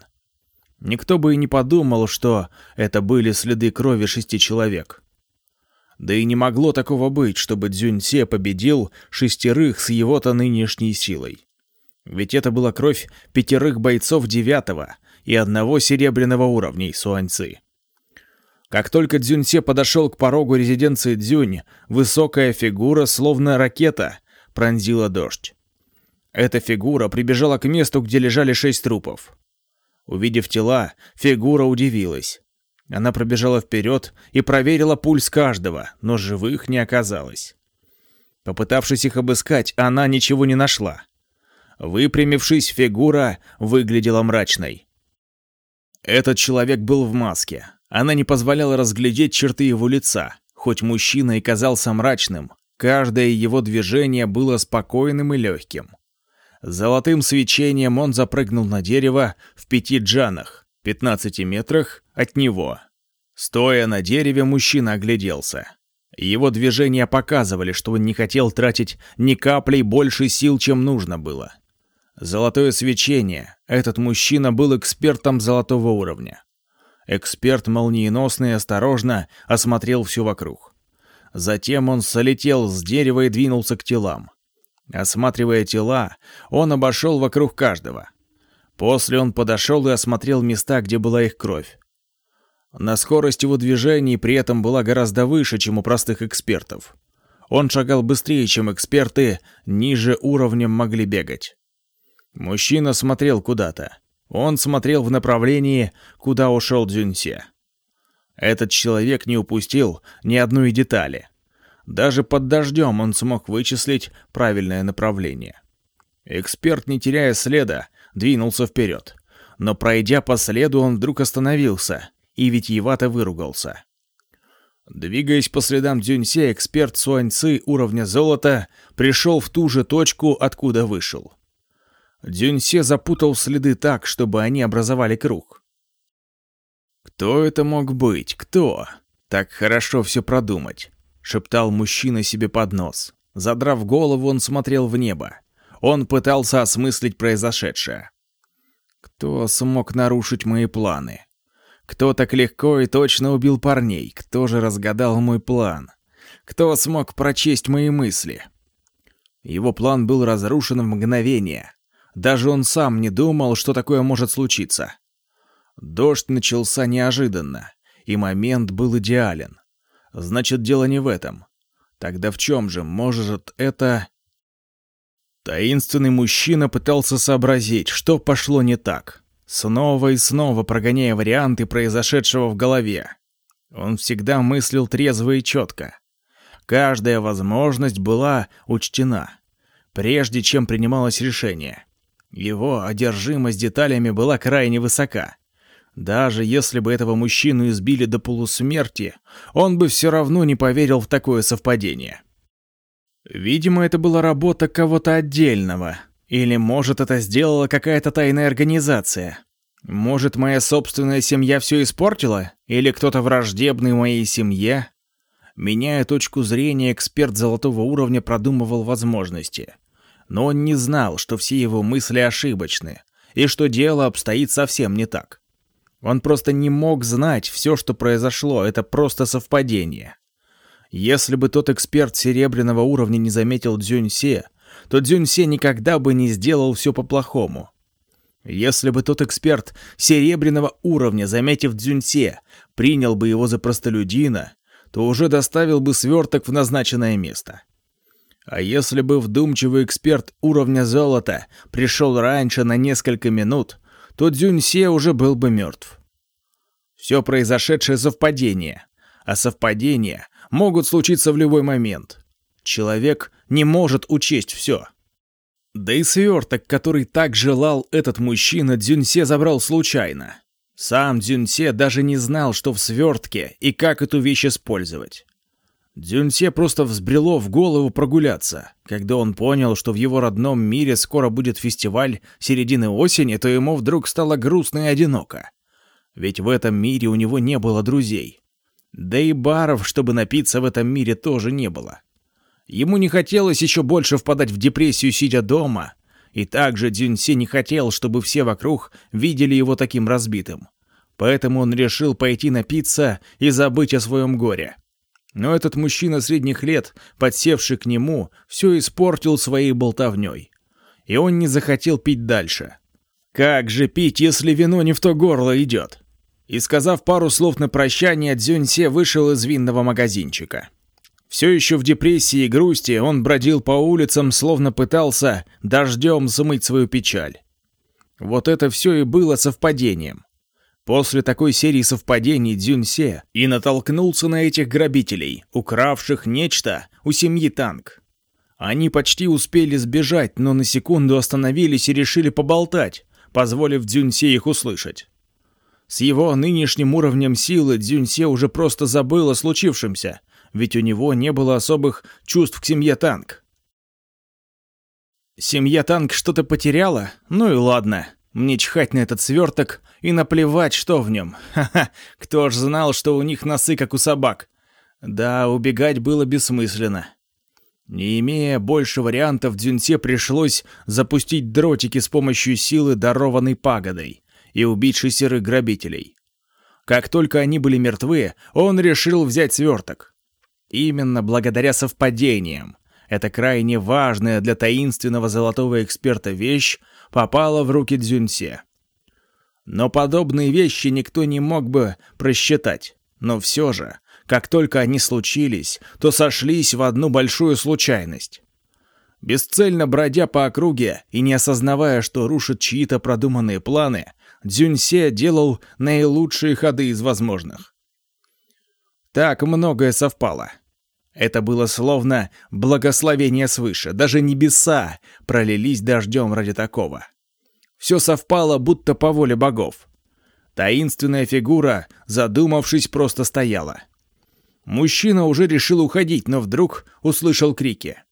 Никто бы и не подумал, что это были следы крови шести человек. Да и не могло такого быть, чтобы Дзюньсе победил шестерых с его-то нынешней силой. Ведь это была кровь пятерых бойцов девятого и одного серебряного уровней Суаньцы. Как только Дзюньсе подошел к порогу резиденции Дзюнь, высокая фигура, словно ракета, пронзила дождь. Эта фигура прибежала к месту, где лежали шесть трупов. Увидев тела, фигура удивилась. Она пробежала вперед и проверила пульс каждого, но живых не оказалось. Попытавшись их обыскать, она ничего не нашла. Выпрямившись, фигура выглядела мрачной. Этот человек был в маске. Она не позволяла разглядеть черты его лица. Хоть мужчина и казался мрачным, каждое его движение было спокойным и легким. Золотым свечением он запрыгнул на дерево в пяти джанах, 15 метрах от него. Стоя на дереве, мужчина огляделся. Его движения показывали, что он не хотел тратить ни каплей больше сил, чем нужно было. Золотое свечение. Этот мужчина был экспертом золотого уровня. Эксперт молниеносно и осторожно осмотрел все вокруг. Затем он солетел с дерева и двинулся к телам. Осматривая тела, он обошел вокруг каждого. После он подошел и осмотрел места, где была их кровь. На скорость его движений при этом была гораздо выше, чем у простых экспертов. Он шагал быстрее, чем эксперты ниже уровнем могли бегать. Мужчина смотрел куда-то. Он смотрел в направлении, куда ушел Дзюньсе. Этот человек не упустил ни одной детали. Даже под дождем он смог вычислить правильное направление. Эксперт, не теряя следа, двинулся вперед. Но пройдя по следу, он вдруг остановился и витиевато выругался. Двигаясь по следам Дзюньсе, эксперт Суаньцы уровня золота пришел в ту же точку, откуда вышел. Дзюньсе запутал следы так, чтобы они образовали круг. «Кто это мог быть? Кто? Так хорошо все продумать», — шептал мужчина себе под нос. Задрав голову, он смотрел в небо. Он пытался осмыслить произошедшее. «Кто смог нарушить мои планы? Кто так легко и точно убил парней? Кто же разгадал мой план? Кто смог прочесть мои мысли? Его план был разрушен в мгновение. Даже он сам не думал, что такое может случиться. Дождь начался неожиданно, и момент был идеален. Значит, дело не в этом. Тогда в чем же может это... Таинственный мужчина пытался сообразить, что пошло не так. Снова и снова прогоняя варианты произошедшего в голове. Он всегда мыслил трезво и четко. Каждая возможность была учтена, прежде чем принималось решение. Его одержимость деталями была крайне высока. Даже если бы этого мужчину избили до полусмерти, он бы все равно не поверил в такое совпадение. Видимо, это была работа кого-то отдельного, или, может, это сделала какая-то тайная организация. Может, моя собственная семья все испортила? Или кто-то враждебный моей семье? Меняя точку зрения, эксперт золотого уровня продумывал возможности. Но он не знал, что все его мысли ошибочны, и что дело обстоит совсем не так. Он просто не мог знать все, что произошло, это просто совпадение. Если бы тот эксперт серебряного уровня не заметил Дзюньсе, то Дзюньсе никогда бы не сделал все по-плохому. Если бы тот эксперт серебряного уровня, заметив Дзюньсе, принял бы его за простолюдина, то уже доставил бы сверток в назначенное место. А если бы вдумчивый эксперт уровня золота пришел раньше на несколько минут, то Дзюньсе уже был бы мертв. Все произошедшее совпадение, а совпадения могут случиться в любой момент. Человек не может учесть все. Да и сверток, который так желал этот мужчина, Дзюньсе забрал случайно. Сам Дзюньсе даже не знал, что в свертке и как эту вещь использовать. Дзюньсе просто взбрело в голову прогуляться. Когда он понял, что в его родном мире скоро будет фестиваль середины осени, то ему вдруг стало грустно и одиноко. Ведь в этом мире у него не было друзей. Да и баров, чтобы напиться в этом мире, тоже не было. Ему не хотелось еще больше впадать в депрессию, сидя дома. И также Дзюньси не хотел, чтобы все вокруг видели его таким разбитым. Поэтому он решил пойти напиться и забыть о своем горе. Но этот мужчина средних лет, подсевший к нему, все испортил своей болтовней. И он не захотел пить дальше. Как же пить, если вино не в то горло идет? И сказав пару слов на прощание, Дзюньсе вышел из винного магазинчика. Все еще в депрессии и грусти он бродил по улицам, словно пытался дождем смыть свою печаль. Вот это все и было совпадением. После такой серии совпадений Дзюньсе и натолкнулся на этих грабителей, укравших нечто у семьи Танк. Они почти успели сбежать, но на секунду остановились и решили поболтать, позволив Дзюньсе их услышать. С его нынешним уровнем силы Дзюньсе уже просто забыл о случившемся, ведь у него не было особых чувств к семье Танк. Семья Танк что-то потеряла? Ну и ладно. Мне чихать на этот сверток и наплевать, что в нем. Ха-ха, кто ж знал, что у них носы, как у собак. Да, убегать было бессмысленно. Не имея больше вариантов, Дзюньсе пришлось запустить дротики с помощью силы, дарованной пагодой, и убить шестерых грабителей. Как только они были мертвы, он решил взять сверток. Именно благодаря совпадениям. Эта крайне важная для таинственного золотого эксперта вещь попала в руки Дзюньсе. Но подобные вещи никто не мог бы просчитать. Но все же, как только они случились, то сошлись в одну большую случайность. Бесцельно бродя по округе и не осознавая, что рушит чьи-то продуманные планы, Дзюньсе делал наилучшие ходы из возможных. Так многое совпало. Это было словно благословение свыше. Даже небеса пролились дождем ради такого. Все совпало, будто по воле богов. Таинственная фигура, задумавшись, просто стояла. Мужчина уже решил уходить, но вдруг услышал крики.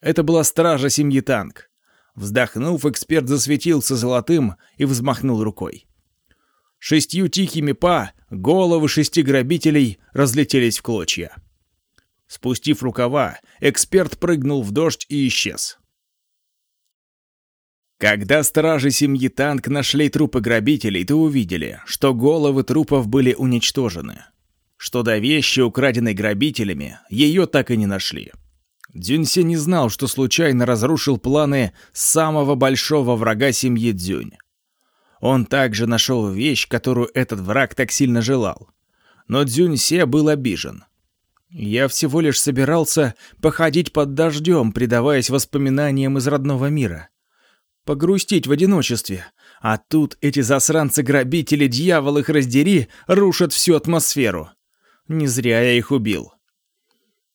Это была стража семьи Танк. Вздохнув, эксперт засветился золотым и взмахнул рукой. Шестью тихими па головы шести грабителей разлетелись в клочья. Спустив рукава, эксперт прыгнул в дождь и исчез. Когда стражи семьи Танк нашли трупы грабителей, то увидели, что головы трупов были уничтожены. Что до вещи, украденной грабителями, ее так и не нашли. Дзюньсе не знал, что случайно разрушил планы самого большого врага семьи Дзюнь. Он также нашел вещь, которую этот враг так сильно желал. Но Дзюньсе был обижен. Я всего лишь собирался походить под дождем, предаваясь воспоминаниям из родного мира. Погрустить в одиночестве. А тут эти засранцы-грабители, дьявол их раздери, рушат всю атмосферу. Не зря я их убил.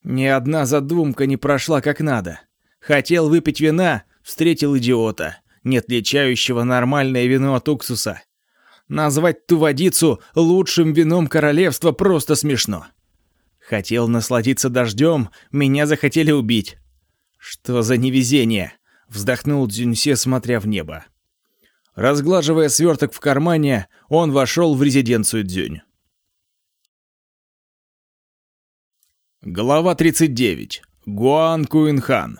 Ни одна задумка не прошла как надо. Хотел выпить вина, встретил идиота, не отличающего нормальное вино от уксуса. Назвать ту водицу лучшим вином королевства просто смешно. Хотел насладиться дождем, меня захотели убить. Что за невезение? Вздохнул Дзюньсе, смотря в небо. Разглаживая сверток в кармане, он вошел в резиденцию Дзюнь. Глава 39. Гуан Куинхан.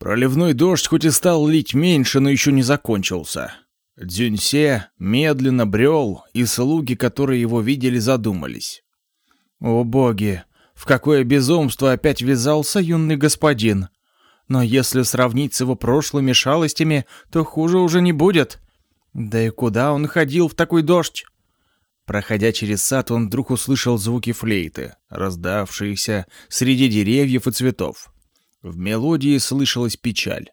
Проливной дождь хоть и стал лить меньше, но еще не закончился. Дзюньсе медленно брел, и слуги, которые его видели, задумались. О боги, в какое безумство опять ввязался юный господин. Но если сравнить с его прошлыми шалостями, то хуже уже не будет. Да и куда он ходил в такой дождь? Проходя через сад, он вдруг услышал звуки флейты, раздавшиеся среди деревьев и цветов. В мелодии слышалась печаль.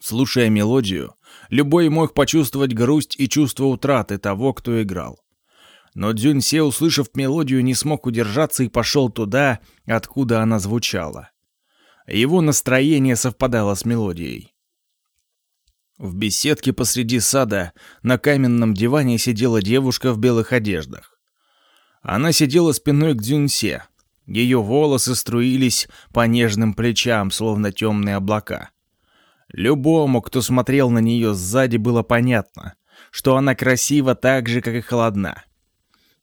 Слушая мелодию, любой мог почувствовать грусть и чувство утраты того, кто играл. Но Дзюньсе, услышав мелодию, не смог удержаться и пошел туда, откуда она звучала. Его настроение совпадало с мелодией. В беседке посреди сада на каменном диване сидела девушка в белых одеждах. Она сидела спиной к Дзюньсе. Ее волосы струились по нежным плечам, словно темные облака. Любому, кто смотрел на нее сзади, было понятно, что она красива так же, как и холодна.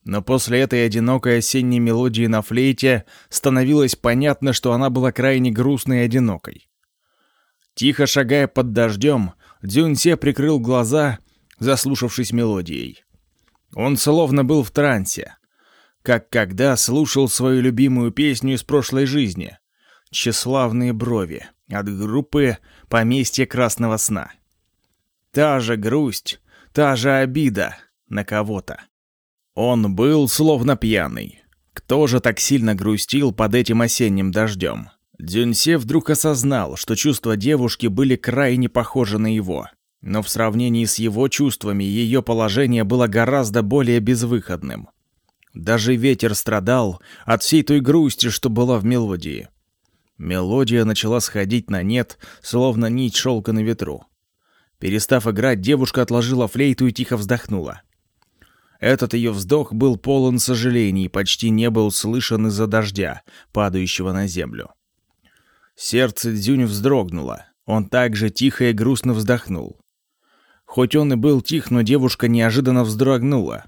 Но после этой одинокой осенней мелодии на флейте становилось понятно, что она была крайне грустной и одинокой. Тихо шагая под дождем, Дзюньсе прикрыл глаза, заслушавшись мелодией. Он словно был в трансе, как когда слушал свою любимую песню из прошлой жизни «Тщеславные брови» от группы «Поместье красного сна». Та же грусть, та же обида на кого-то. Он был словно пьяный. Кто же так сильно грустил под этим осенним дождем? Дюньсе вдруг осознал, что чувства девушки были крайне похожи на его. Но в сравнении с его чувствами ее положение было гораздо более безвыходным. Даже ветер страдал от всей той грусти, что была в мелодии. Мелодия начала сходить на нет, словно нить шелка на ветру. Перестав играть, девушка отложила флейту и тихо вздохнула. Этот ее вздох был полон сожалений почти не был слышен из-за дождя, падающего на землю. Сердце Дзюнь вздрогнуло. Он также тихо и грустно вздохнул. Хоть он и был тих, но девушка неожиданно вздрогнула.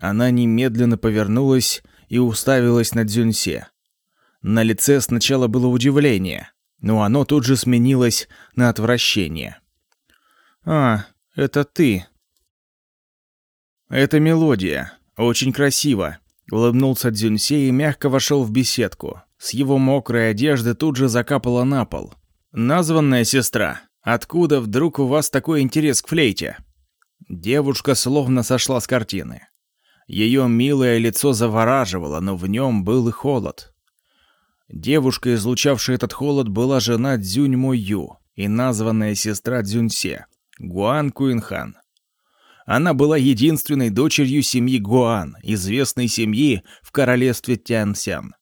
Она немедленно повернулась и уставилась на Дзюньсе. На лице сначала было удивление, но оно тут же сменилось на отвращение. «А, это ты», «Это мелодия. Очень красиво», — улыбнулся Дзюньсе и мягко вошел в беседку. С его мокрой одежды тут же закапала на пол. «Названная сестра, откуда вдруг у вас такой интерес к флейте?» Девушка словно сошла с картины. Ее милое лицо завораживало, но в нем был и холод. Девушка, излучавшая этот холод, была жена Дзюнь Мо Ю и названная сестра Дзюньсе, Гуан Куинхан. Она была единственной дочерью семьи Гуан, известной семьи в королевстве Тяньсян.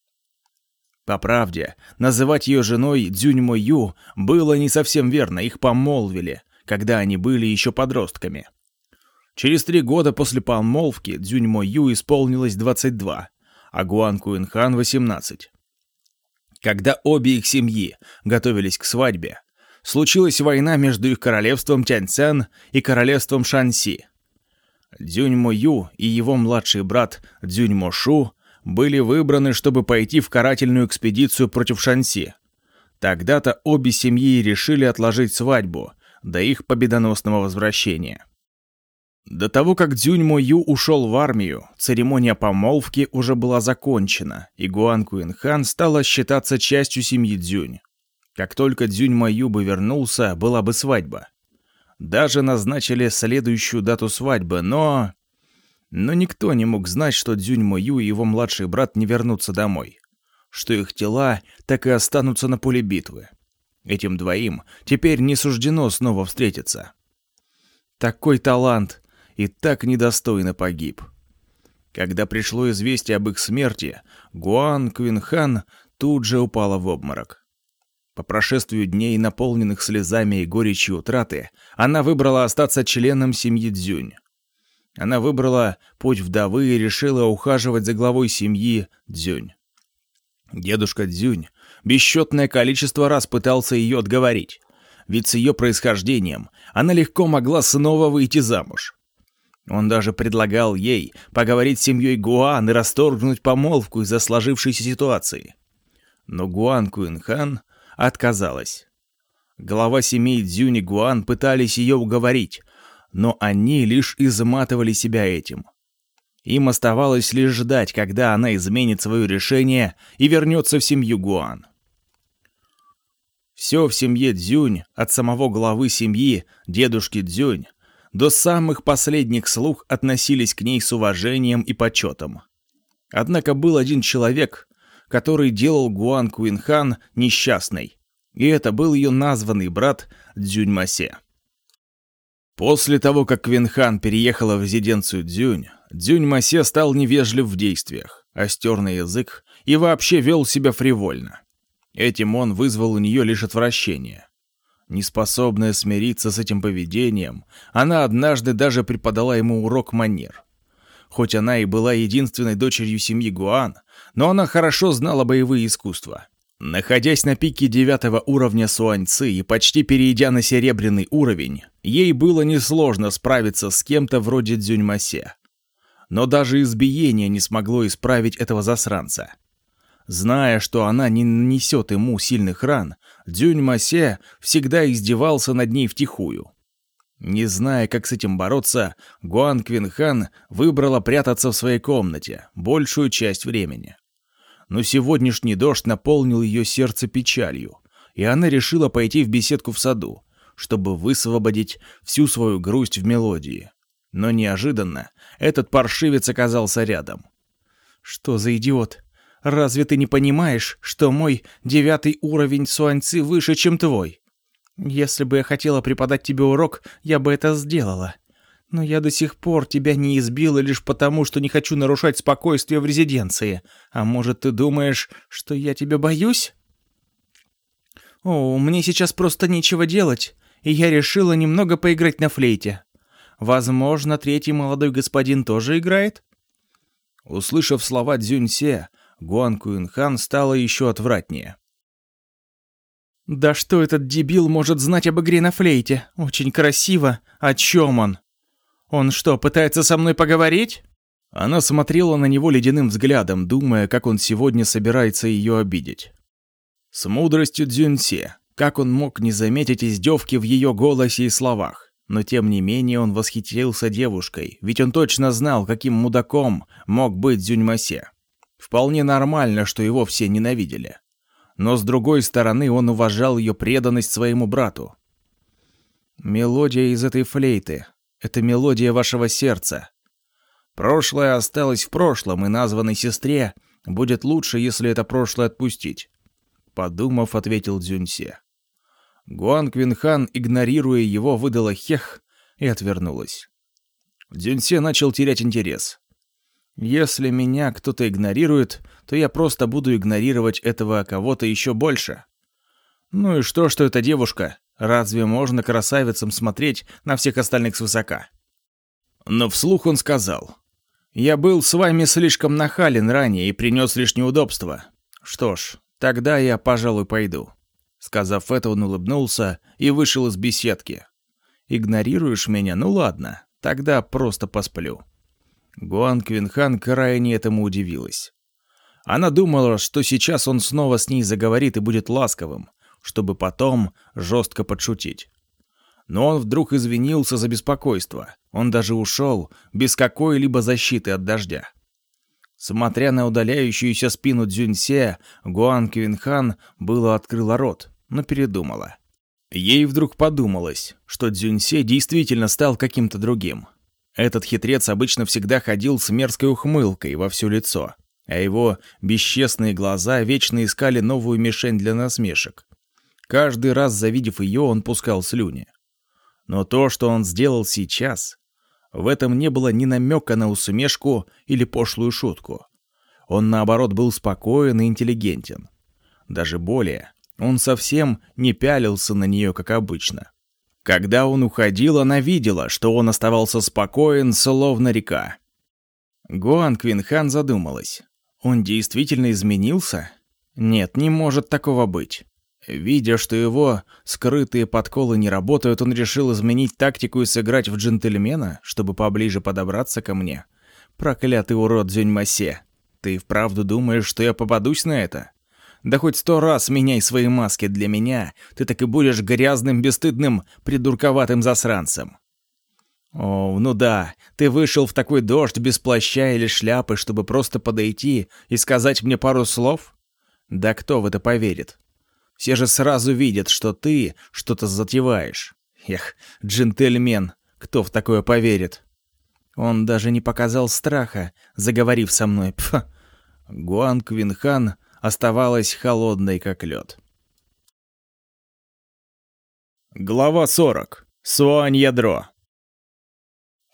По правде, называть ее женой Дзюньмо было не совсем верно, их помолвили, когда они были еще подростками. Через три года после помолвки Дзюньмо Ю исполнилось 22, а Гуан Куинхан 18. Когда обе их семьи готовились к свадьбе, случилась война между их королевством Тяньцян и королевством Шанси. Дзюньмо Ю и его младший брат Дзюньмо Шу были выбраны, чтобы пойти в карательную экспедицию против Шанси. Тогда-то обе семьи решили отложить свадьбу до их победоносного возвращения. До того, как Дзюньмо Ю ушел в армию, церемония помолвки уже была закончена, и Гуан Куинхан стала считаться частью семьи Дзюнь. Как только Дзюньмо Ю бы вернулся, была бы свадьба. Даже назначили следующую дату свадьбы, но... Но никто не мог знать, что Дзюнь Ю и его младший брат не вернутся домой. Что их тела так и останутся на поле битвы. Этим двоим теперь не суждено снова встретиться. Такой талант и так недостойно погиб. Когда пришло известие об их смерти, Гуан Квинхан тут же упала в обморок. По прошествию дней, наполненных слезами и горечью утраты, она выбрала остаться членом семьи Дзюнь. Она выбрала путь вдовы и решила ухаживать за главой семьи Дзюнь. Дедушка Дзюнь бесчетное количество раз пытался ее отговорить, ведь с ее происхождением она легко могла снова выйти замуж. Он даже предлагал ей поговорить с семьей Гуан и расторгнуть помолвку из-за сложившейся ситуации. Но Гуан Куинхан отказалась. Глава семей Дзюни Гуан пытались ее уговорить, но они лишь изматывали себя этим. Им оставалось лишь ждать, когда она изменит свое решение и вернется в семью Гуан. Все в семье Дзюнь, от самого главы семьи, дедушки Дзюнь, до самых последних слух относились к ней с уважением и почетом. Однако был один человек, который делал Гуан Куинхан несчастной, и это был ее названный брат Дзюньмасе. После того, как Квинхан переехала в резиденцию Дзюнь, Дзюньмасе стал невежлив в действиях, остер на язык и вообще вел себя фривольно. Этим он вызвал у нее лишь отвращение. Неспособная смириться с этим поведением, она однажды даже преподала ему урок манер. Хоть она и была единственной дочерью семьи Гуан, но она хорошо знала боевые искусства. Находясь на пике девятого уровня Суаньцы и почти перейдя на серебряный уровень, ей было несложно справиться с кем-то вроде Дзюньмасе. Но даже избиение не смогло исправить этого засранца. Зная, что она не нанесет ему сильных ран, Дзюньмасе всегда издевался над ней втихую. Не зная, как с этим бороться, Гуан Квинхан выбрала прятаться в своей комнате большую часть времени. Но сегодняшний дождь наполнил ее сердце печалью, и она решила пойти в беседку в саду, чтобы высвободить всю свою грусть в мелодии. Но неожиданно этот паршивец оказался рядом. «Что за идиот? Разве ты не понимаешь, что мой девятый уровень суаньцы выше, чем твой? Если бы я хотела преподать тебе урок, я бы это сделала. Но я до сих пор тебя не избила лишь потому, что не хочу нарушать спокойствие в резиденции. А может, ты думаешь, что я тебя боюсь?» «О, мне сейчас просто нечего делать, и я решила немного поиграть на флейте. Возможно, третий молодой господин тоже играет?» Услышав слова Дзюньсе, Гуан Куинхан стало еще отвратнее. «Да что этот дебил может знать об игре на флейте? Очень красиво. О чем он? Он что, пытается со мной поговорить?» Она смотрела на него ледяным взглядом, думая, как он сегодня собирается ее обидеть. С мудростью Дзюньсе, как он мог не заметить издевки в ее голосе и словах. Но тем не менее он восхитился девушкой, ведь он точно знал, каким мудаком мог быть Дзюньмасе. Вполне нормально, что его все ненавидели. Но с другой стороны, он уважал ее преданность своему брату. «Мелодия из этой флейты. Это мелодия вашего сердца. Прошлое осталось в прошлом, и названной сестре будет лучше, если это прошлое отпустить. Подумав, ответил Дзюньсе. Гуан Квинхан, игнорируя его, выдала хех и отвернулась. Дзюньсе начал терять интерес. «Если меня кто-то игнорирует, то я просто буду игнорировать этого кого-то еще больше. Ну и что, что эта девушка? Разве можно красавицам смотреть на всех остальных свысока?» Но вслух он сказал. «Я был с вами слишком нахален ранее и принес лишь неудобства. Что ж, тогда я, пожалуй, пойду». Сказав это, он улыбнулся и вышел из беседки. «Игнорируешь меня? Ну ладно, тогда просто посплю». Гуан Квинхан крайне этому удивилась. Она думала, что сейчас он снова с ней заговорит и будет ласковым, чтобы потом жестко подшутить. Но он вдруг извинился за беспокойство. Он даже ушел без какой-либо защиты от дождя. Смотря на удаляющуюся спину Дзюньсе, Гуан Квинхан было открыла рот, но передумала. Ей вдруг подумалось, что Дзюньсе действительно стал каким-то другим. Этот хитрец обычно всегда ходил с мерзкой ухмылкой во все лицо, а его бесчестные глаза вечно искали новую мишень для насмешек. Каждый раз, завидев ее, он пускал слюни. Но то, что он сделал сейчас, в этом не было ни намека на усмешку или пошлую шутку. Он, наоборот, был спокоен и интеллигентен. Даже более, он совсем не пялился на нее, как обычно. Когда он уходил, она видела, что он оставался спокоен, словно река. Гуан Квинхан задумалась. Он действительно изменился? Нет, не может такого быть. Видя, что его скрытые подколы не работают, он решил изменить тактику и сыграть в джентльмена, чтобы поближе подобраться ко мне. Проклятый урод Зюньмасе. Ты вправду думаешь, что я попадусь на это? Да хоть сто раз меняй свои маски для меня, ты так и будешь грязным, бесстыдным, придурковатым засранцем. О, ну да, ты вышел в такой дождь без плаща или шляпы, чтобы просто подойти и сказать мне пару слов? Да кто в это поверит? Все же сразу видят, что ты что-то затеваешь. Эх, джентльмен, кто в такое поверит? Он даже не показал страха, заговорив со мной. Пф. Гуан Квинхан оставалась холодной, как лед. Глава 40. Суань-ядро.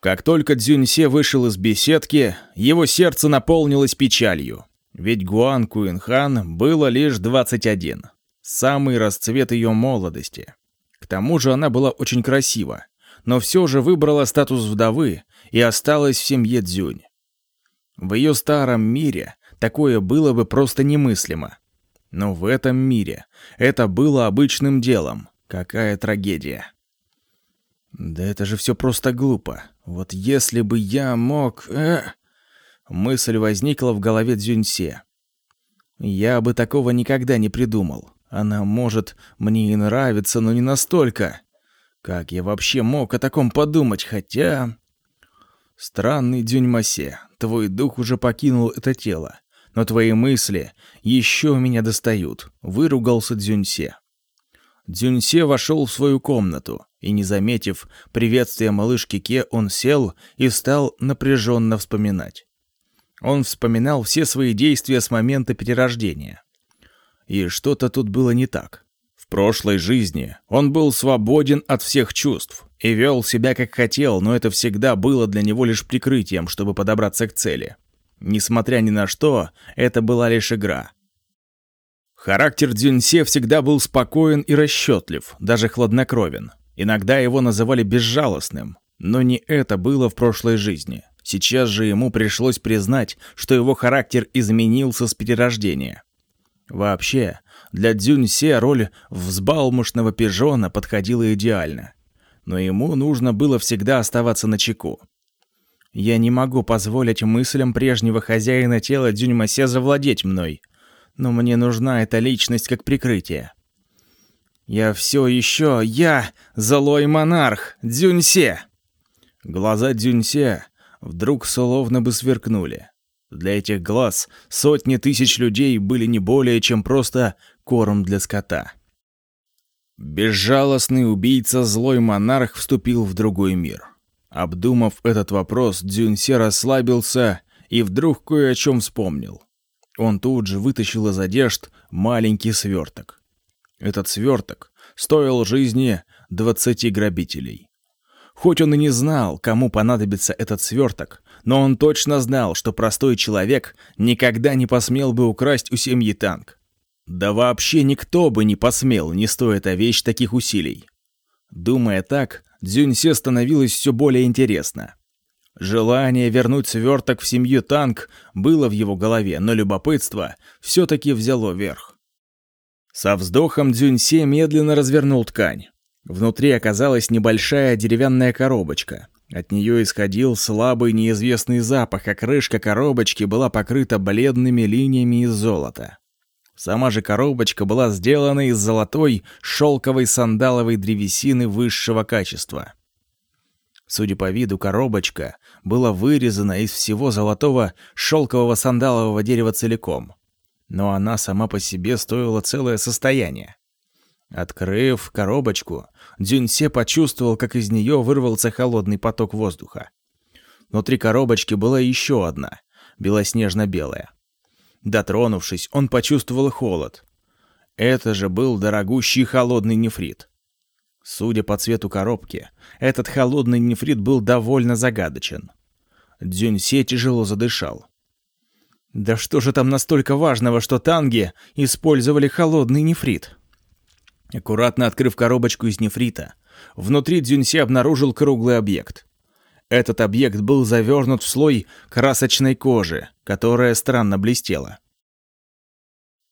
Как только Цзюньсе вышел из беседки, его сердце наполнилось печалью. Ведь Гуан Куинхан было лишь 21. Самый расцвет ее молодости. К тому же она была очень красива, но все же выбрала статус вдовы и осталась в семье Дзюнь. В ее старом мире такое было бы просто немыслимо. Но в этом мире это было обычным делом. Какая трагедия. Да это же все просто глупо. Вот если бы я мог... Э... Мысль возникла в голове Дзюньсе. Я бы такого никогда не придумал. Она, может, мне и нравится, но не настолько. Как я вообще мог о таком подумать, хотя... Странный Дюньмасе, твой дух уже покинул это тело но твои мысли еще меня достают», — выругался Дзюньсе. Дзюньсе вошел в свою комнату, и, не заметив приветствия малышки Ке, он сел и стал напряженно вспоминать. Он вспоминал все свои действия с момента перерождения. И что-то тут было не так. В прошлой жизни он был свободен от всех чувств и вел себя как хотел, но это всегда было для него лишь прикрытием, чтобы подобраться к цели. Несмотря ни на что, это была лишь игра. Характер Дзюньсе всегда был спокоен и расчетлив, даже хладнокровен. Иногда его называли безжалостным, но не это было в прошлой жизни. Сейчас же ему пришлось признать, что его характер изменился с перерождения. Вообще, для Дзюньсе роль взбалмошного пижона подходила идеально. Но ему нужно было всегда оставаться на чеку. Я не могу позволить мыслям прежнего хозяина тела Дзюньмасе завладеть мной — но мне нужна эта личность как прикрытие. Я все еще, я, злой монарх, Дзюньсе. Глаза Дзюньсе вдруг словно бы сверкнули. Для этих глаз сотни тысяч людей были не более, чем просто корм для скота. Безжалостный убийца злой монарх вступил в другой мир. Обдумав этот вопрос, Дзюньсе расслабился и вдруг кое о чем вспомнил. Он тут же вытащил из одежд маленький сверток. Этот сверток стоил жизни двадцати грабителей. Хоть он и не знал, кому понадобится этот сверток, но он точно знал, что простой человек никогда не посмел бы украсть у семьи танк. Да вообще никто бы не посмел, не стоит о вещь таких усилий. Думая так, Дзюньсе становилось все более интересно. Желание вернуть сверток в семью Танк было в его голове, но любопытство все-таки взяло верх. Со вздохом Дзюньсе медленно развернул ткань. Внутри оказалась небольшая деревянная коробочка. От нее исходил слабый неизвестный запах, а крышка коробочки была покрыта бледными линиями из золота. Сама же коробочка была сделана из золотой шелковой сандаловой древесины высшего качества. Судя по виду, коробочка была вырезана из всего золотого шелкового сандалового дерева целиком. Но она сама по себе стоила целое состояние. Открыв коробочку, Дзюньсе почувствовал, как из нее вырвался холодный поток воздуха. Внутри коробочки была еще одна, белоснежно-белая. Дотронувшись, он почувствовал холод. Это же был дорогущий холодный нефрит. Судя по цвету коробки, этот холодный нефрит был довольно загадочен. Дзюньсе тяжело задышал. Да что же там настолько важного, что танги использовали холодный нефрит? Аккуратно открыв коробочку из нефрита, внутри Дзюньсе обнаружил круглый объект. Этот объект был завернут в слой красочной кожи, которая странно блестела.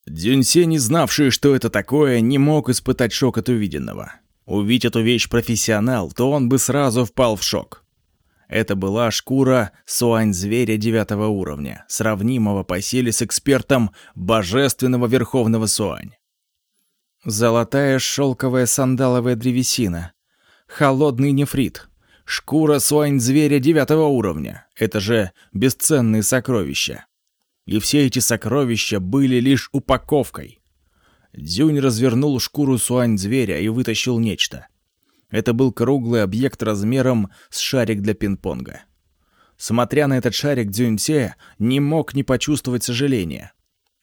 Дзюньсе, не знавший, что это такое, не мог испытать шок от увиденного. Увидеть эту вещь профессионал, то он бы сразу впал в шок. Это была шкура суань-зверя девятого уровня, сравнимого по силе с экспертом божественного верховного суань. Золотая шелковая сандаловая древесина. Холодный нефрит. Шкура суань-зверя девятого уровня. Это же бесценные сокровища. И все эти сокровища были лишь упаковкой. Дзюнь развернул шкуру суань-зверя и вытащил нечто. Это был круглый объект размером с шарик для пинг-понга. Смотря на этот шарик, Дзюньсе не мог не почувствовать сожаления.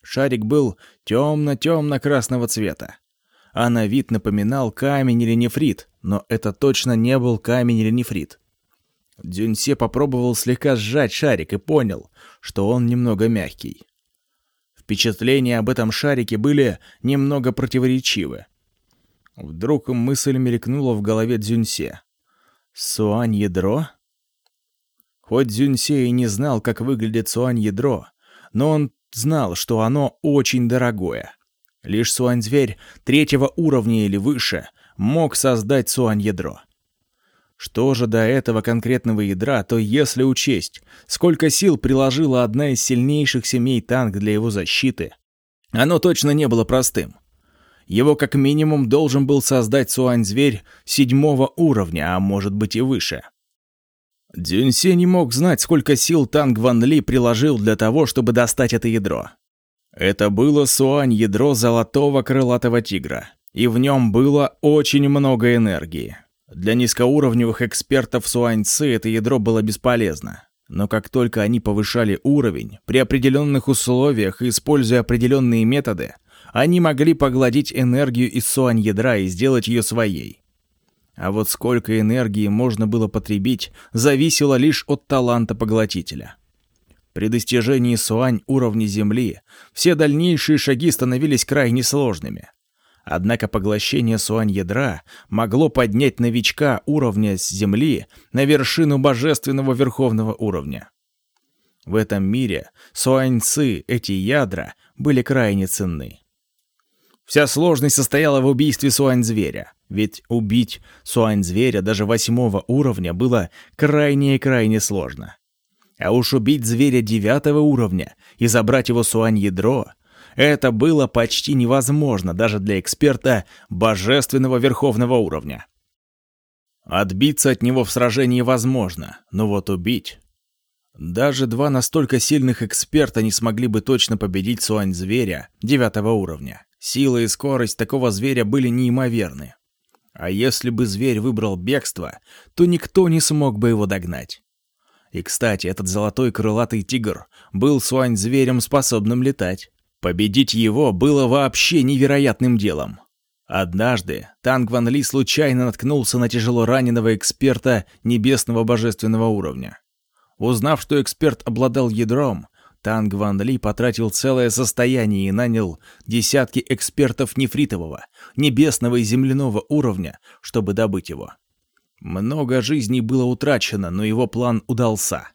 Шарик был темно-темно-красного цвета. А на вид напоминал камень или нефрит, но это точно не был камень или нефрит. Дзюньсе попробовал слегка сжать шарик и понял, что он немного мягкий. Впечатления об этом шарике были немного противоречивы. Вдруг мысль мелькнула в голове Дзюньсе. Суань-ядро? Хоть Дзюньсе и не знал, как выглядит суань-ядро, но он знал, что оно очень дорогое. Лишь суань-зверь третьего уровня или выше мог создать суань-ядро. Что же до этого конкретного ядра, то если учесть, сколько сил приложила одна из сильнейших семей танк для его защиты, оно точно не было простым. Его как минимум должен был создать Суань-зверь седьмого уровня, а может быть и выше. Дзюньсе не мог знать, сколько сил танк Ван Ли приложил для того, чтобы достать это ядро. Это было Суань-ядро золотого крылатого тигра. И в нем было очень много энергии. Для низкоуровневых экспертов Суаньцы это ядро было бесполезно. Но как только они повышали уровень, при определенных условиях и используя определенные методы, они могли погладить энергию из суань-ядра и сделать ее своей. А вот сколько энергии можно было потребить, зависело лишь от таланта поглотителя. При достижении суань уровня Земли все дальнейшие шаги становились крайне сложными. Однако поглощение суань-ядра могло поднять новичка уровня с Земли на вершину божественного верховного уровня. В этом мире суаньцы, эти ядра, были крайне ценны. Вся сложность состояла в убийстве суань-зверя, ведь убить суань-зверя даже восьмого уровня было крайне и крайне сложно. А уж убить зверя девятого уровня и забрать его суань-ядро — это было почти невозможно даже для эксперта божественного верховного уровня. Отбиться от него в сражении возможно, но вот убить... Даже два настолько сильных эксперта не смогли бы точно победить суань-зверя девятого уровня. Сила и скорость такого зверя были неимоверны. А если бы зверь выбрал бегство, то никто не смог бы его догнать. И, кстати, этот золотой крылатый тигр был суань-зверем, способным летать. Победить его было вообще невероятным делом. Однажды Танг Ван Ли случайно наткнулся на тяжело раненого эксперта небесного божественного уровня. Узнав, что эксперт обладал ядром, Танг Ван Ли потратил целое состояние и нанял десятки экспертов нефритового, небесного и земляного уровня, чтобы добыть его. Много жизней было утрачено, но его план удался.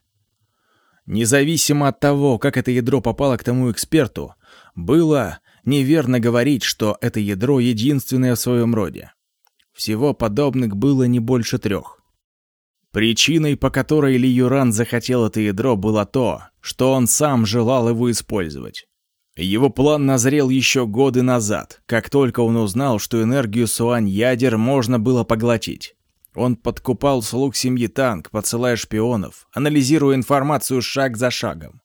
Независимо от того, как это ядро попало к тому эксперту, было неверно говорить, что это ядро единственное в своем роде. Всего подобных было не больше трех. Причиной, по которой Ли Юран захотел это ядро, было то, что он сам желал его использовать. Его план назрел еще годы назад, как только он узнал, что энергию Суань-ядер можно было поглотить. Он подкупал слуг семьи Танк, подсылая шпионов, анализируя информацию шаг за шагом.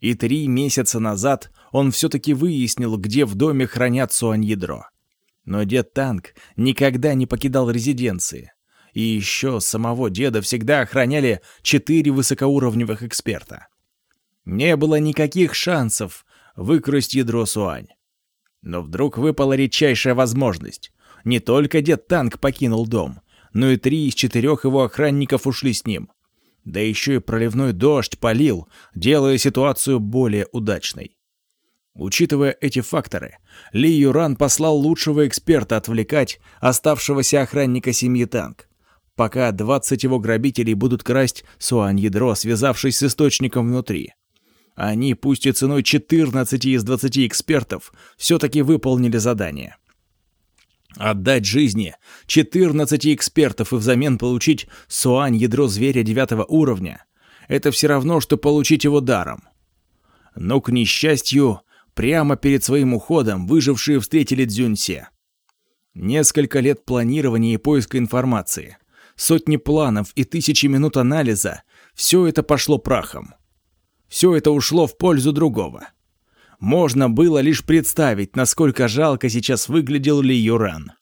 И три месяца назад он все-таки выяснил, где в доме хранят Суань-ядро. Но дед Танк никогда не покидал резиденции, и еще самого деда всегда охраняли четыре высокоуровневых эксперта. Не было никаких шансов выкрасть ядро Суань. Но вдруг выпала редчайшая возможность. Не только дед Танк покинул дом, но и три из четырех его охранников ушли с ним. Да еще и проливной дождь полил, делая ситуацию более удачной. Учитывая эти факторы, Ли Юран послал лучшего эксперта отвлекать оставшегося охранника семьи Танк пока 20 его грабителей будут красть суань-ядро, связавшись с источником внутри. Они, пусть и ценой 14 из 20 экспертов, все-таки выполнили задание. Отдать жизни 14 экспертов и взамен получить суань-ядро зверя девятого уровня — это все равно, что получить его даром. Но, к несчастью, прямо перед своим уходом выжившие встретили Дзюньсе. Несколько лет планирования и поиска информации — сотни планов и тысячи минут анализа, все это пошло прахом. Все это ушло в пользу другого. Можно было лишь представить, насколько жалко сейчас выглядел Ли Юран.